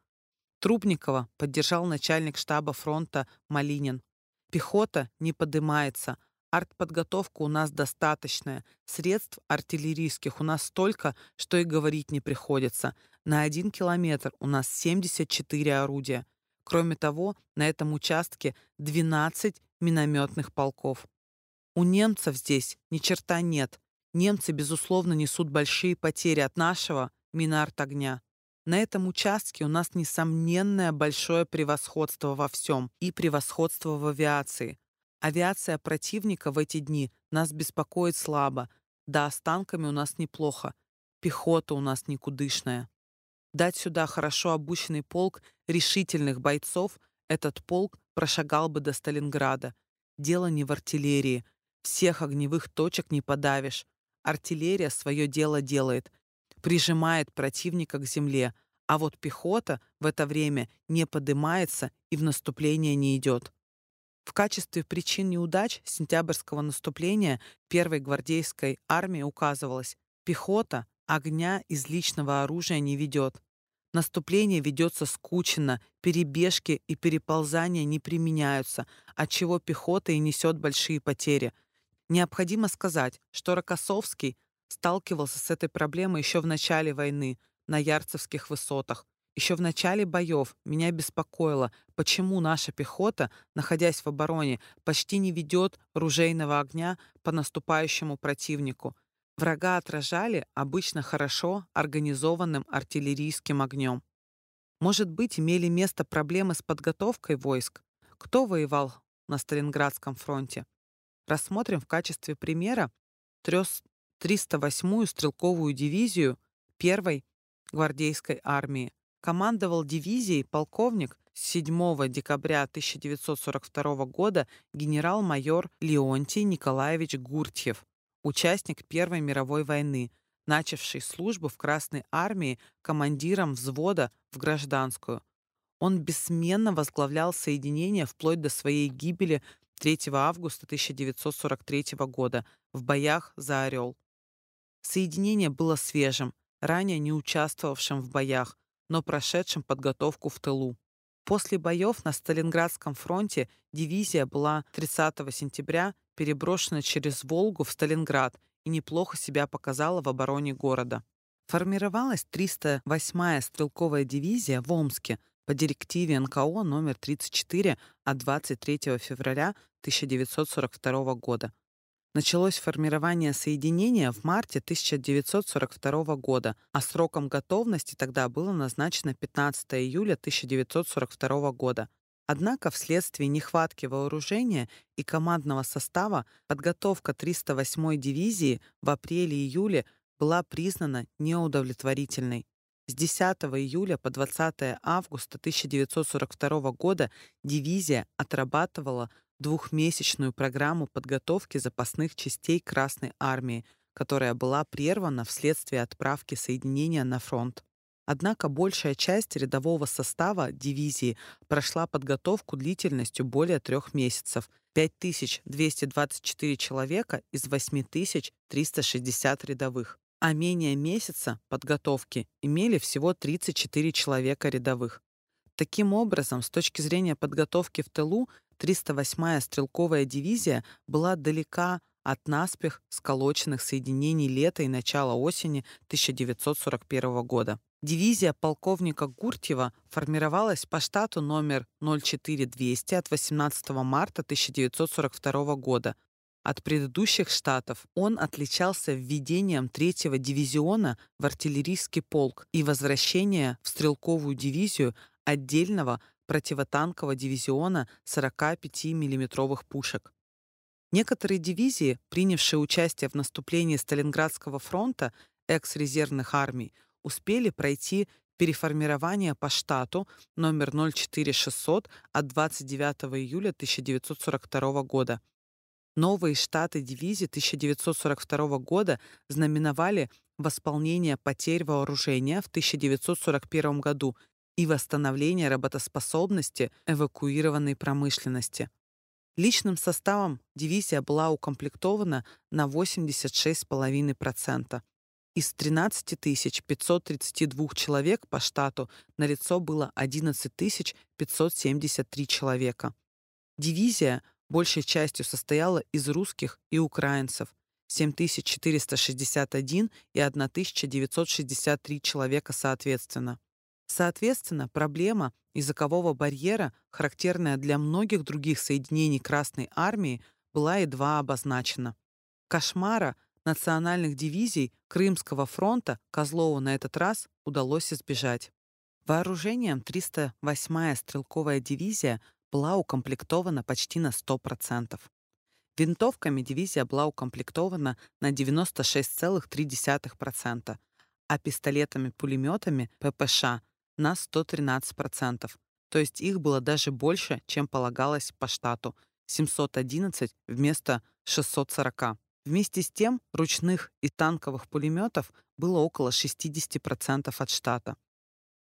Трубникова поддержал начальник штаба фронта Малинин. Пехота не поднимается. Артподготовка у нас достаточная. Средств артиллерийских у нас столько, что и говорить не приходится. На один километр у нас 74 орудия. Кроме того, на этом участке 12 минометных полков. У немцев здесь ни черта нет. Немцы, безусловно, несут большие потери от нашего минарт огня. На этом участке у нас несомненное большое превосходство во всем и превосходство в авиации. Авиация противника в эти дни нас беспокоит слабо. Да, с танками у нас неплохо. Пехота у нас никудышная. Дать сюда хорошо обученный полк решительных бойцов, этот полк прошагал бы до Сталинграда. Дело не в артиллерии. Всех огневых точек не подавишь. Артиллерия свое дело делает, прижимает противника к земле, а вот пехота в это время не поднимается и в наступление не идет. В качестве причин неудач сентябрьского наступления первой гвардейской армии указывалось пехота огня из личного оружия не ведет. Наступление ведется скучно, перебежки и переползания не применяются, отчего пехота и несет большие потери. Необходимо сказать, что Рокоссовский сталкивался с этой проблемой еще в начале войны на Ярцевских высотах. Еще в начале боев меня беспокоило, почему наша пехота, находясь в обороне, почти не ведет ружейного огня по наступающему противнику – Врага отражали обычно хорошо организованным артиллерийским огнем. Может быть, имели место проблемы с подготовкой войск? Кто воевал на Сталинградском фронте? Рассмотрим в качестве примера 308-ю стрелковую дивизию 1-й гвардейской армии. Командовал дивизией полковник 7 декабря 1942 года генерал-майор Леонтий Николаевич Гуртьев, участник Первой мировой войны, начавший службу в Красной армии командиром взвода в гражданскую. Он бессменно возглавлял соединение вплоть до своей гибели 3 августа 1943 года в боях за Орел. Соединение было свежим, ранее не участвовавшим в боях, но прошедшим подготовку в тылу. После боев на Сталинградском фронте дивизия была 30 сентября переброшена через Волгу в Сталинград и неплохо себя показала в обороне города. Формировалась 308-я стрелковая дивизия в Омске по директиве НКО номер 34 от 23 февраля 1942 года. Началось формирование соединения в марте 1942 года, а сроком готовности тогда было назначено 15 июля 1942 года. Однако вследствие нехватки вооружения и командного состава подготовка 308-й дивизии в апреле-июле была признана неудовлетворительной. С 10 июля по 20 августа 1942 года дивизия отрабатывала двухмесячную программу подготовки запасных частей Красной армии, которая была прервана вследствие отправки соединения на фронт. Однако большая часть рядового состава дивизии прошла подготовку длительностью более трех месяцев — 5224 человека из 8360 рядовых. А менее месяца подготовки имели всего 34 человека рядовых. Таким образом, с точки зрения подготовки в тылу, 308-я стрелковая дивизия была далека от наспех сколоченных соединений лета и начала осени 1941 года. Дивизия полковника Гуртьева формировалась по штату номер 04200 от 18 марта 1942 года. От предыдущих штатов он отличался введением 3-го дивизиона в артиллерийский полк и возвращением в стрелковую дивизию отдельного противотанкового дивизиона 45 миллиметровых пушек. Некоторые дивизии, принявшие участие в наступлении Сталинградского фронта экс-резервных армий, успели пройти переформирование по штату номер 04600 от 29 июля 1942 года. Новые штаты дивизии 1942 года знаменовали восполнение потерь вооружения в 1941 году и восстановление работоспособности эвакуированной промышленности. Личным составом дивизия была укомплектована на 86,5%. Из 13 532 человек по штату на лицо было 11 573 человека. Дивизия большей частью состояла из русских и украинцев, 7461 и 1963 человека соответственно. Соответственно, проблема языкового барьера, характерная для многих других соединений Красной Армии, была едва обозначена. Кошмара национальных дивизий Крымского фронта Козлову на этот раз удалось избежать. Вооружением 308-я стрелковая дивизия была укомплектована почти на 100%. Винтовками дивизия была укомплектована на 96,3%, а пистолетами-пулеметами ППШ на 113%. То есть их было даже больше, чем полагалось по штату — 711 вместо 640. Вместе с тем ручных и танковых пулеметов было около 60% от штата.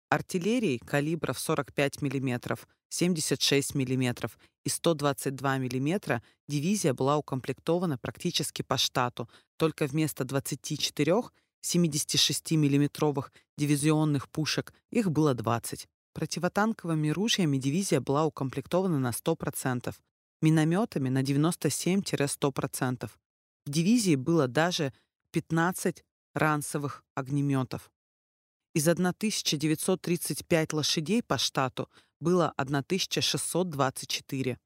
Артиллерии калибров 45 мм 76 мм и 122 мм дивизия была укомплектована практически по штату, только вместо 24 76-мм дивизионных пушек их было 20. Противотанковыми ружьями дивизия была укомплектована на 100%, минометами на 97-100%. В дивизии было даже 15 ранцевых огнеметов. Из 1935 лошадей по штату было 1624.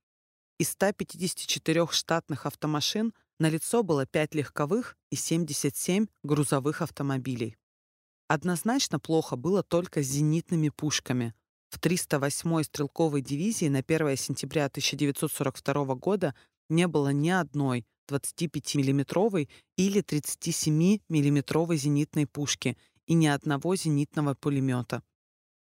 Из 154 штатных автомашин на лицо было 5 легковых и 77 грузовых автомобилей. Однозначно плохо было только с зенитными пушками. В 308-й стрелковой дивизии на 1 сентября 1942 года не было ни одной 25 миллиметровой или 37 миллиметровой зенитной пушки и ни одного зенитного пулемета.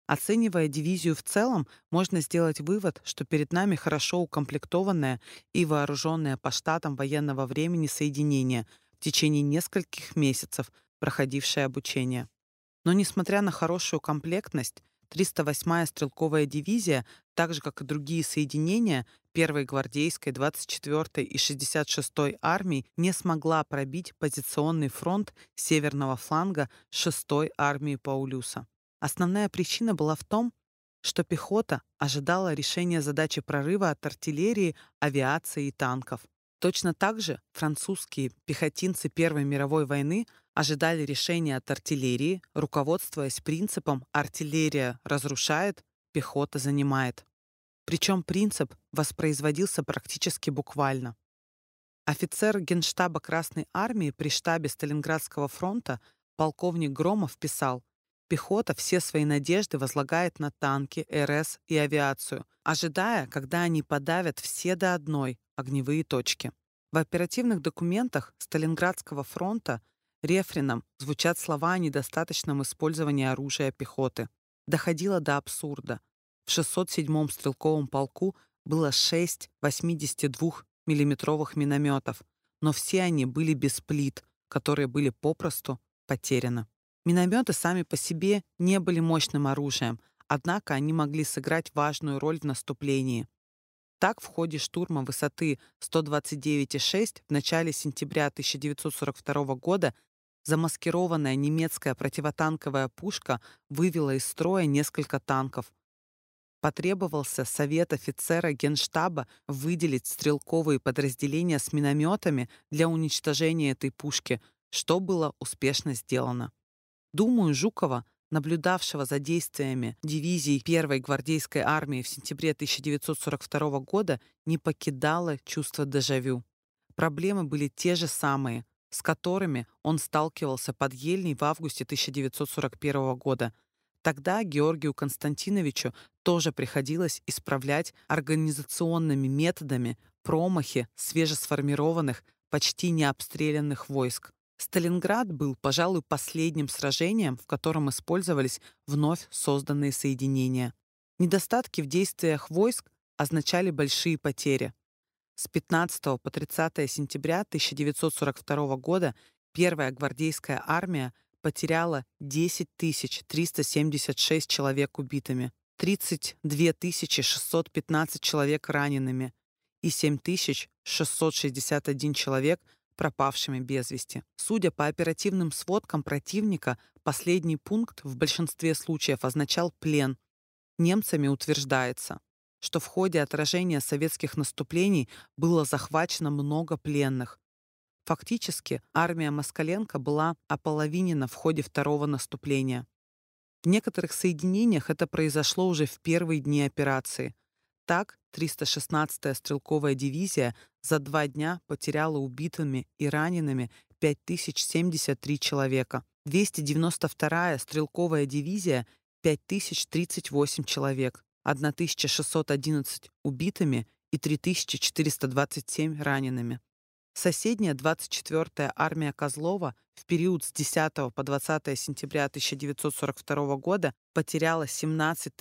Оценивая дивизию в целом, можно сделать вывод, что перед нами хорошо укомплектованное и вооруженное по штатам военного времени соединение в течение нескольких месяцев, проходившее обучение. Но несмотря на хорошую комплектность, 308-я стрелковая дивизия, так же как и другие соединения 1-й гвардейской, 24-й и 66-й армий, не смогла пробить позиционный фронт северного фланга 6-й армии Паулюса. Основная причина была в том, что пехота ожидала решения задачи прорыва от артиллерии, авиации и танков. Точно так же французские пехотинцы Первой мировой войны ожидали решения от артиллерии, руководствуясь принципом «артиллерия разрушает, пехота занимает». Причем принцип воспроизводился практически буквально. Офицер Генштаба Красной Армии при штабе Сталинградского фронта полковник Громов писал Пехота все свои надежды возлагает на танки, РС и авиацию, ожидая, когда они подавят все до одной огневые точки. В оперативных документах Сталинградского фронта Рефреном звучат слова о недостаточном использовании оружия пехоты. Доходило до абсурда. В 607-м стрелковом полку было 6 82 миллиметровых минометов, но все они были без плит, которые были попросту потеряны. Минометы сами по себе не были мощным оружием, однако они могли сыграть важную роль в наступлении. Так, в ходе штурма высоты 129,6 в начале сентября 1942 года замаскированная немецкая противотанковая пушка вывела из строя несколько танков. Потребовался совет офицера генштаба выделить стрелковые подразделения с минометами для уничтожения этой пушки, что было успешно сделано. Думаю, Жукова, наблюдавшего за действиями дивизий Первой гвардейской армии в сентябре 1942 года, не покидало чувство дежавю. Проблемы были те же самые, с которыми он сталкивался под Ельней в августе 1941 года. Тогда Георгию Константиновичу тоже приходилось исправлять организационными методами промахи свежесформированных, почти не обстрелянных войск. Сталинград был, пожалуй, последним сражением, в котором использовались вновь созданные соединения. Недостатки в действиях войск означали большие потери. С 15 по 30 сентября 1942 года первая гвардейская армия потеряла 10 376 человек убитыми, 32 615 человек ранеными и 7 661 человек пропавшими без вести. Судя по оперативным сводкам противника, последний пункт в большинстве случаев означал плен. Немцами утверждается, что в ходе отражения советских наступлений было захвачено много пленных. Фактически армия Москаленко была ополовинена в ходе второго наступления. В некоторых соединениях это произошло уже в первые дни операции. Так, 316-я стрелковая дивизия за два дня потеряла убитыми и ранеными 5073 человека. 292-я стрелковая дивизия — 5038 человек, 1611 убитыми и 3427 ранеными. Соседняя 24-я армия Козлова в период с 10 по 20 сентября 1942 года потеряла 17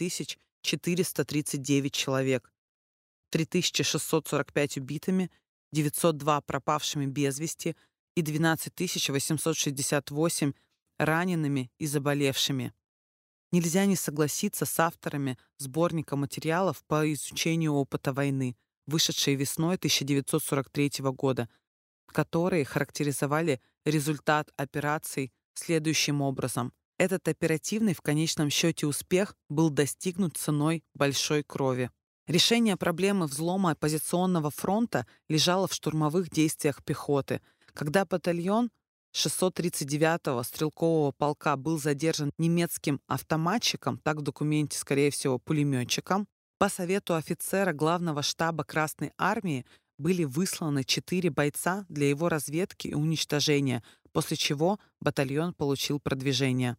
439 человек, 3645 убитыми, 902 пропавшими без вести и 12 868 ранеными и заболевшими. Нельзя не согласиться с авторами сборника материалов по изучению опыта войны, вышедшей весной 1943 года, которые характеризовали результат операций следующим образом. Этот оперативный в конечном счете успех был достигнут ценой большой крови. Решение проблемы взлома оппозиционного фронта лежало в штурмовых действиях пехоты. Когда батальон 639-го стрелкового полка был задержан немецким автоматчиком, так в документе, скорее всего, пулеметчиком, по совету офицера главного штаба Красной армии были высланы четыре бойца для его разведки и уничтожения, после чего батальон получил продвижение.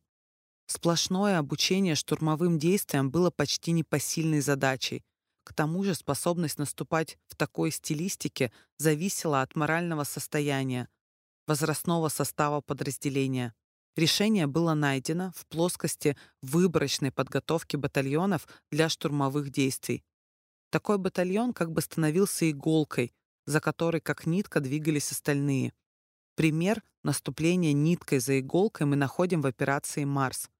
Сплошное обучение штурмовым действиям было почти непосильной задачей. К тому же способность наступать в такой стилистике зависела от морального состояния, возрастного состава подразделения. Решение было найдено в плоскости выборочной подготовки батальонов для штурмовых действий. Такой батальон как бы становился иголкой, за которой как нитка двигались остальные. Пример наступления ниткой за иголкой мы находим в операции «Марс».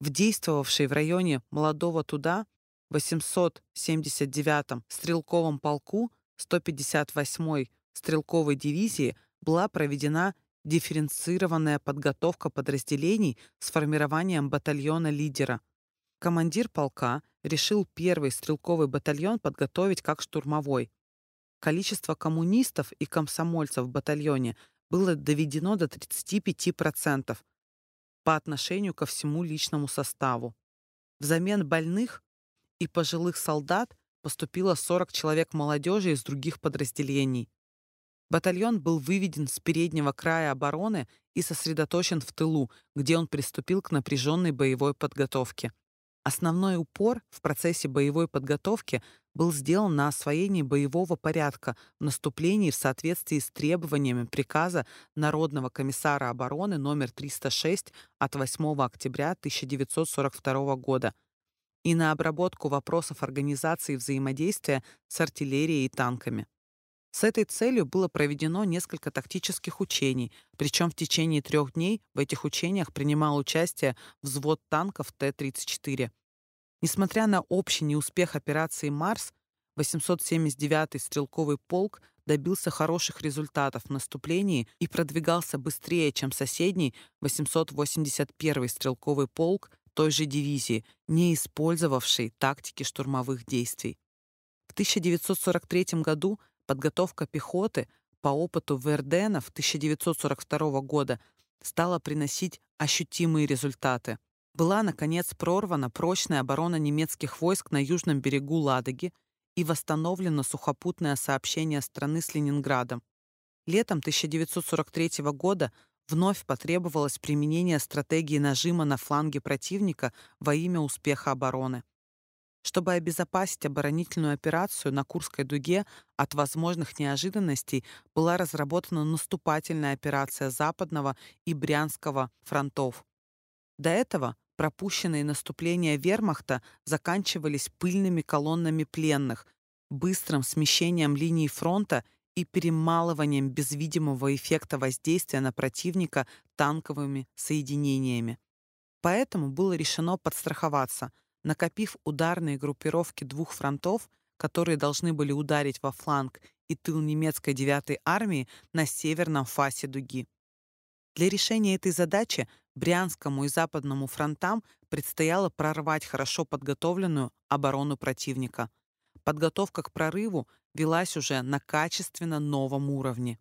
В действовавшей в районе Молодого Туда 879-м стрелковом полку 158-й стрелковой дивизии была проведена дифференцированная подготовка подразделений с формированием батальона лидера. Командир полка решил первый стрелковый батальон подготовить как штурмовой. Количество коммунистов и комсомольцев в батальоне было доведено до 35% по отношению ко всему личному составу. Взамен больных и пожилых солдат поступило 40 человек молодежи из других подразделений. Батальон был выведен с переднего края обороны и сосредоточен в тылу, где он приступил к напряженной боевой подготовке. Основной упор в процессе боевой подготовки был сделан на освоении боевого порядка в наступлении в соответствии с требованиями приказа Народного комиссара обороны номер 306 от 8 октября 1942 года и на обработку вопросов организации взаимодействия с артиллерией и танками. С этой целью было проведено несколько тактических учений, причем в течение трех дней в этих учениях принимал участие взвод танков Т-34. Несмотря на общий неуспех операции «Марс», 879-й стрелковый полк добился хороших результатов в наступлении и продвигался быстрее, чем соседний 881-й стрелковый полк той же дивизии, не использовавший тактики штурмовых действий. В 1943 году Подготовка пехоты по опыту Вердена в 1942 года стала приносить ощутимые результаты. Была, наконец, прорвана прочная оборона немецких войск на южном берегу Ладоги и восстановлено сухопутное сообщение страны с Ленинградом. Летом 1943 года вновь потребовалось применение стратегии нажима на фланге противника во имя успеха обороны. Чтобы обезопасить оборонительную операцию на Курской дуге от возможных неожиданностей, была разработана наступательная операция Западного и Брянского фронтов. До этого пропущенные наступления вермахта заканчивались пыльными колоннами пленных, быстрым смещением линий фронта и перемалыванием без видимого эффекта воздействия на противника танковыми соединениями. Поэтому было решено подстраховаться – накопив ударные группировки двух фронтов, которые должны были ударить во фланг и тыл немецкой 9-й армии на северном фасе дуги. Для решения этой задачи Брянскому и Западному фронтам предстояло прорвать хорошо подготовленную оборону противника. Подготовка к прорыву велась уже на качественно новом уровне.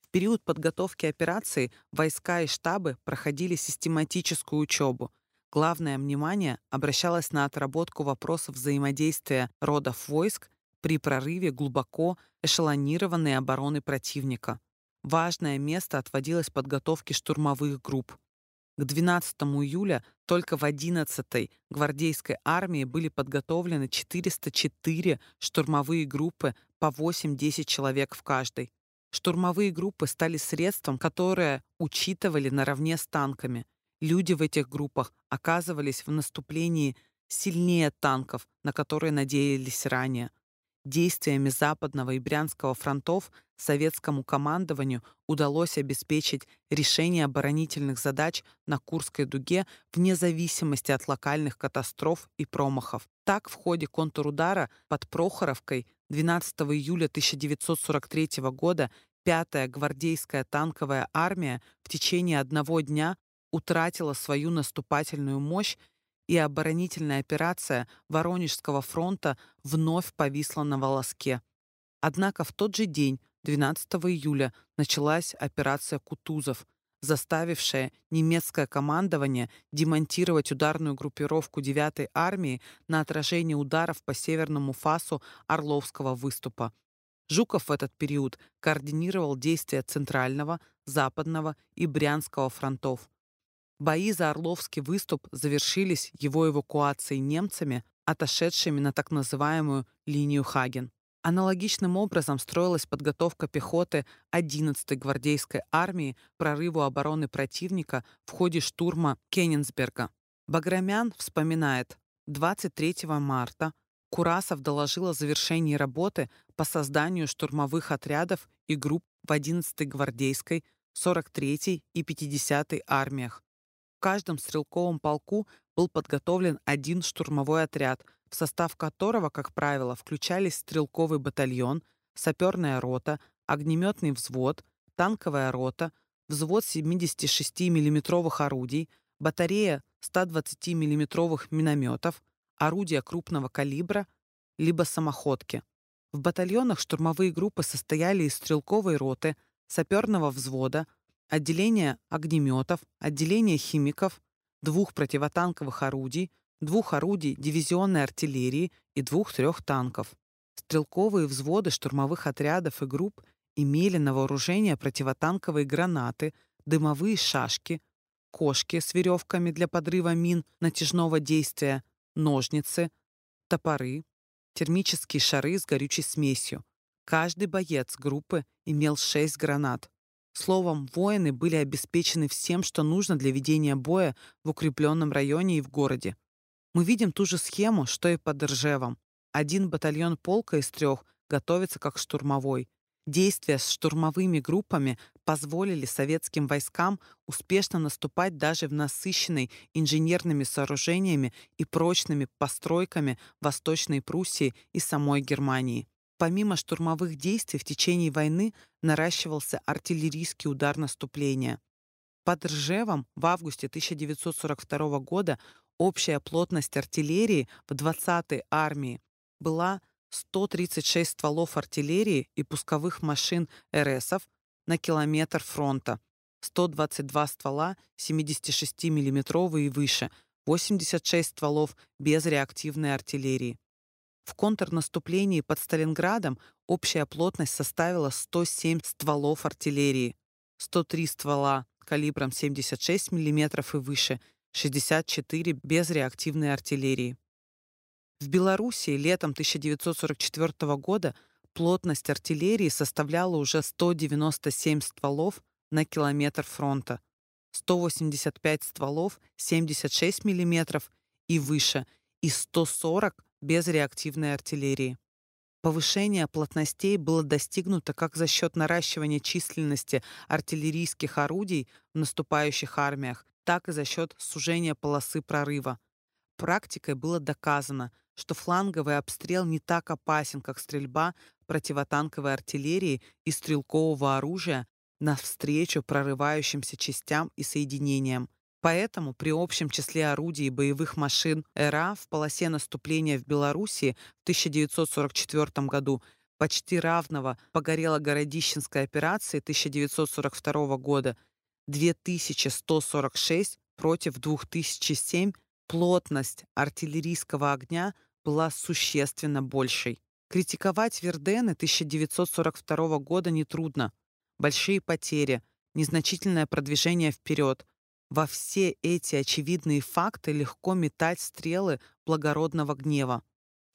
В период подготовки операции войска и штабы проходили систематическую учебу, Главное внимание обращалось на отработку вопросов взаимодействия родов войск при прорыве глубоко эшелонированной обороны противника. Важное место отводилось подготовке штурмовых групп. К 12 июля только в 11-й гвардейской армии были подготовлены 404 штурмовые группы по 8-10 человек в каждой. Штурмовые группы стали средством, которое учитывали наравне с танками. Люди в этих группах оказывались в наступлении сильнее танков, на которые надеялись ранее. Действиями Западного и Брянского фронтов советскому командованию удалось обеспечить решение оборонительных задач на Курской дуге вне зависимости от локальных катастроф и промахов. Так, в ходе контрудара под Прохоровкой 12 июля 1943 года 5-я гвардейская танковая армия в течение одного дня утратила свою наступательную мощь, и оборонительная операция Воронежского фронта вновь повисла на волоске. Однако в тот же день, 12 июля, началась операция «Кутузов», заставившая немецкое командование демонтировать ударную группировку 9-й армии на отражение ударов по северному фасу Орловского выступа. Жуков в этот период координировал действия Центрального, Западного и Брянского фронтов. Бои за Орловский выступ завершились его эвакуацией немцами, отошедшими на так называемую линию Хаген. Аналогичным образом строилась подготовка пехоты 11-й гвардейской армии к прорыву обороны противника в ходе штурма Кенигсберга. Баграмян вспоминает, 23 марта Курасов доложил о завершении работы по созданию штурмовых отрядов и групп в 11-й гвардейской, 43-й и 50-й армиях, каждом стрелковом полку был подготовлен один штурмовой отряд, в состав которого, как правило, включались стрелковый батальон, саперная рота, огнеметный взвод, танковая рота, взвод 76 миллиметровых орудий, батарея 120 миллиметровых минометов, орудия крупного калибра, либо самоходки. В батальонах штурмовые группы состояли из стрелковой роты, саперного взвода, отделение огнеметов, отделение химиков, двух противотанковых орудий, двух орудий дивизионной артиллерии и двух-трех танков. Стрелковые взводы штурмовых отрядов и групп имели на вооружение противотанковые гранаты, дымовые шашки, кошки с веревками для подрыва мин натяжного действия, ножницы, топоры, термические шары с горючей смесью. Каждый боец группы имел шесть гранат. Словом, воины были обеспечены всем, что нужно для ведения боя в укрепленном районе и в городе. Мы видим ту же схему, что и под Ржевом. Один батальон полка из трех готовится как штурмовой. Действия с штурмовыми группами позволили советским войскам успешно наступать даже в насыщенной инженерными сооружениями и прочными постройками Восточной Пруссии и самой Германии. Помимо штурмовых действий в течение войны наращивался артиллерийский удар наступления. Под Ржевом в августе 1942 года общая плотность артиллерии в 20-й армии была 136 стволов артиллерии и пусковых машин РСов на километр фронта, 122 ствола 76 мм и выше, 86 стволов без реактивной артиллерии. В контрнаступлении под Сталинградом общая плотность составила 107 стволов артиллерии, 103 ствола калибром 76 мм и выше, 64 без реактивной артиллерии. В Белоруссии летом 1944 года плотность артиллерии составляла уже 197 стволов на километр фронта, 185 стволов 76 мм и выше и 140 без реактивной артиллерии. Повышение плотностей было достигнуто как за счет наращивания численности артиллерийских орудий в наступающих армиях, так и за счет сужения полосы прорыва. Практикой было доказано, что фланговый обстрел не так опасен, как стрельба противотанковой артиллерии и стрелкового оружия навстречу прорывающимся частям и соединениям. Поэтому при общем числе орудий и боевых машин ЭРА в полосе наступления в Белоруссии в 1944 году почти равного Погорело-Городищенской операции 1942 года 2146 против 2007 плотность артиллерийского огня была существенно большей. Критиковать Вердены 1942 года нетрудно. Большие потери, незначительное продвижение вперед, во все эти очевидные факты легко метать стрелы благородного гнева.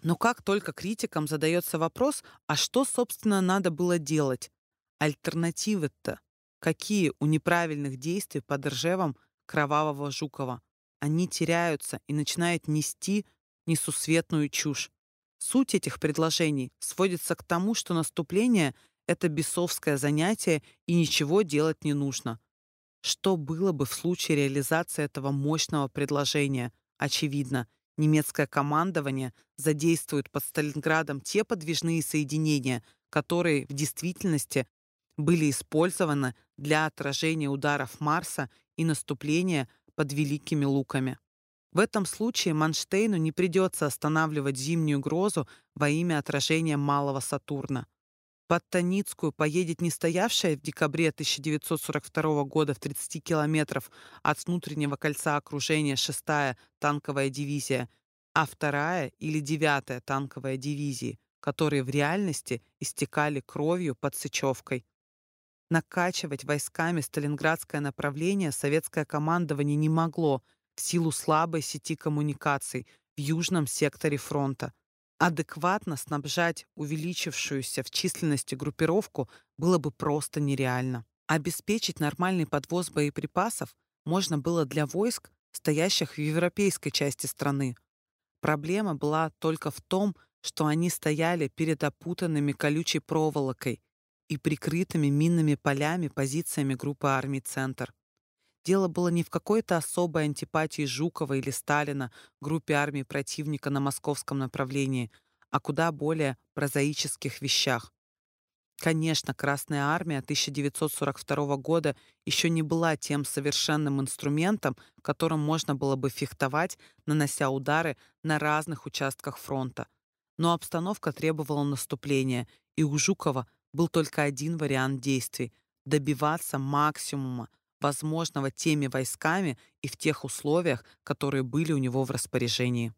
Но как только критикам задается вопрос, а что, собственно, надо было делать? Альтернативы-то какие у неправильных действий под Ржевом кровавого Жукова? Они теряются и начинают нести несусветную чушь. Суть этих предложений сводится к тому, что наступление — это бесовское занятие и ничего делать не нужно — что было бы в случае реализации этого мощного предложения? Очевидно, немецкое командование задействует под Сталинградом те подвижные соединения, которые в действительности были использованы для отражения ударов Марса и наступления под Великими Луками. В этом случае Манштейну не придется останавливать зимнюю грозу во имя отражения малого Сатурна. Под Таницкую поедет не стоявшая в декабре 1942 года в 30 километров от внутреннего кольца окружения 6-я танковая дивизия, а 2-я или 9-я танковая дивизии, которые в реальности истекали кровью под Сычевкой. Накачивать войсками Сталинградское направление советское командование не могло в силу слабой сети коммуникаций в южном секторе фронта. Адекватно снабжать увеличившуюся в численности группировку было бы просто нереально. Обеспечить нормальный подвоз боеприпасов можно было для войск, стоящих в европейской части страны. Проблема была только в том, что они стояли перед опутанными колючей проволокой и прикрытыми минными полями позициями группы армий «Центр». Дело было не в какой-то особой антипатии Жукова или Сталина группе армий противника на московском направлении, а куда более прозаических вещах. Конечно, Красная армия 1942 года еще не была тем совершенным инструментом, которым можно было бы фехтовать, нанося удары на разных участках фронта. Но обстановка требовала наступления, и у Жукова был только один вариант действий — добиваться максимума возможного теми войсками и в тех условиях, которые были у него в распоряжении.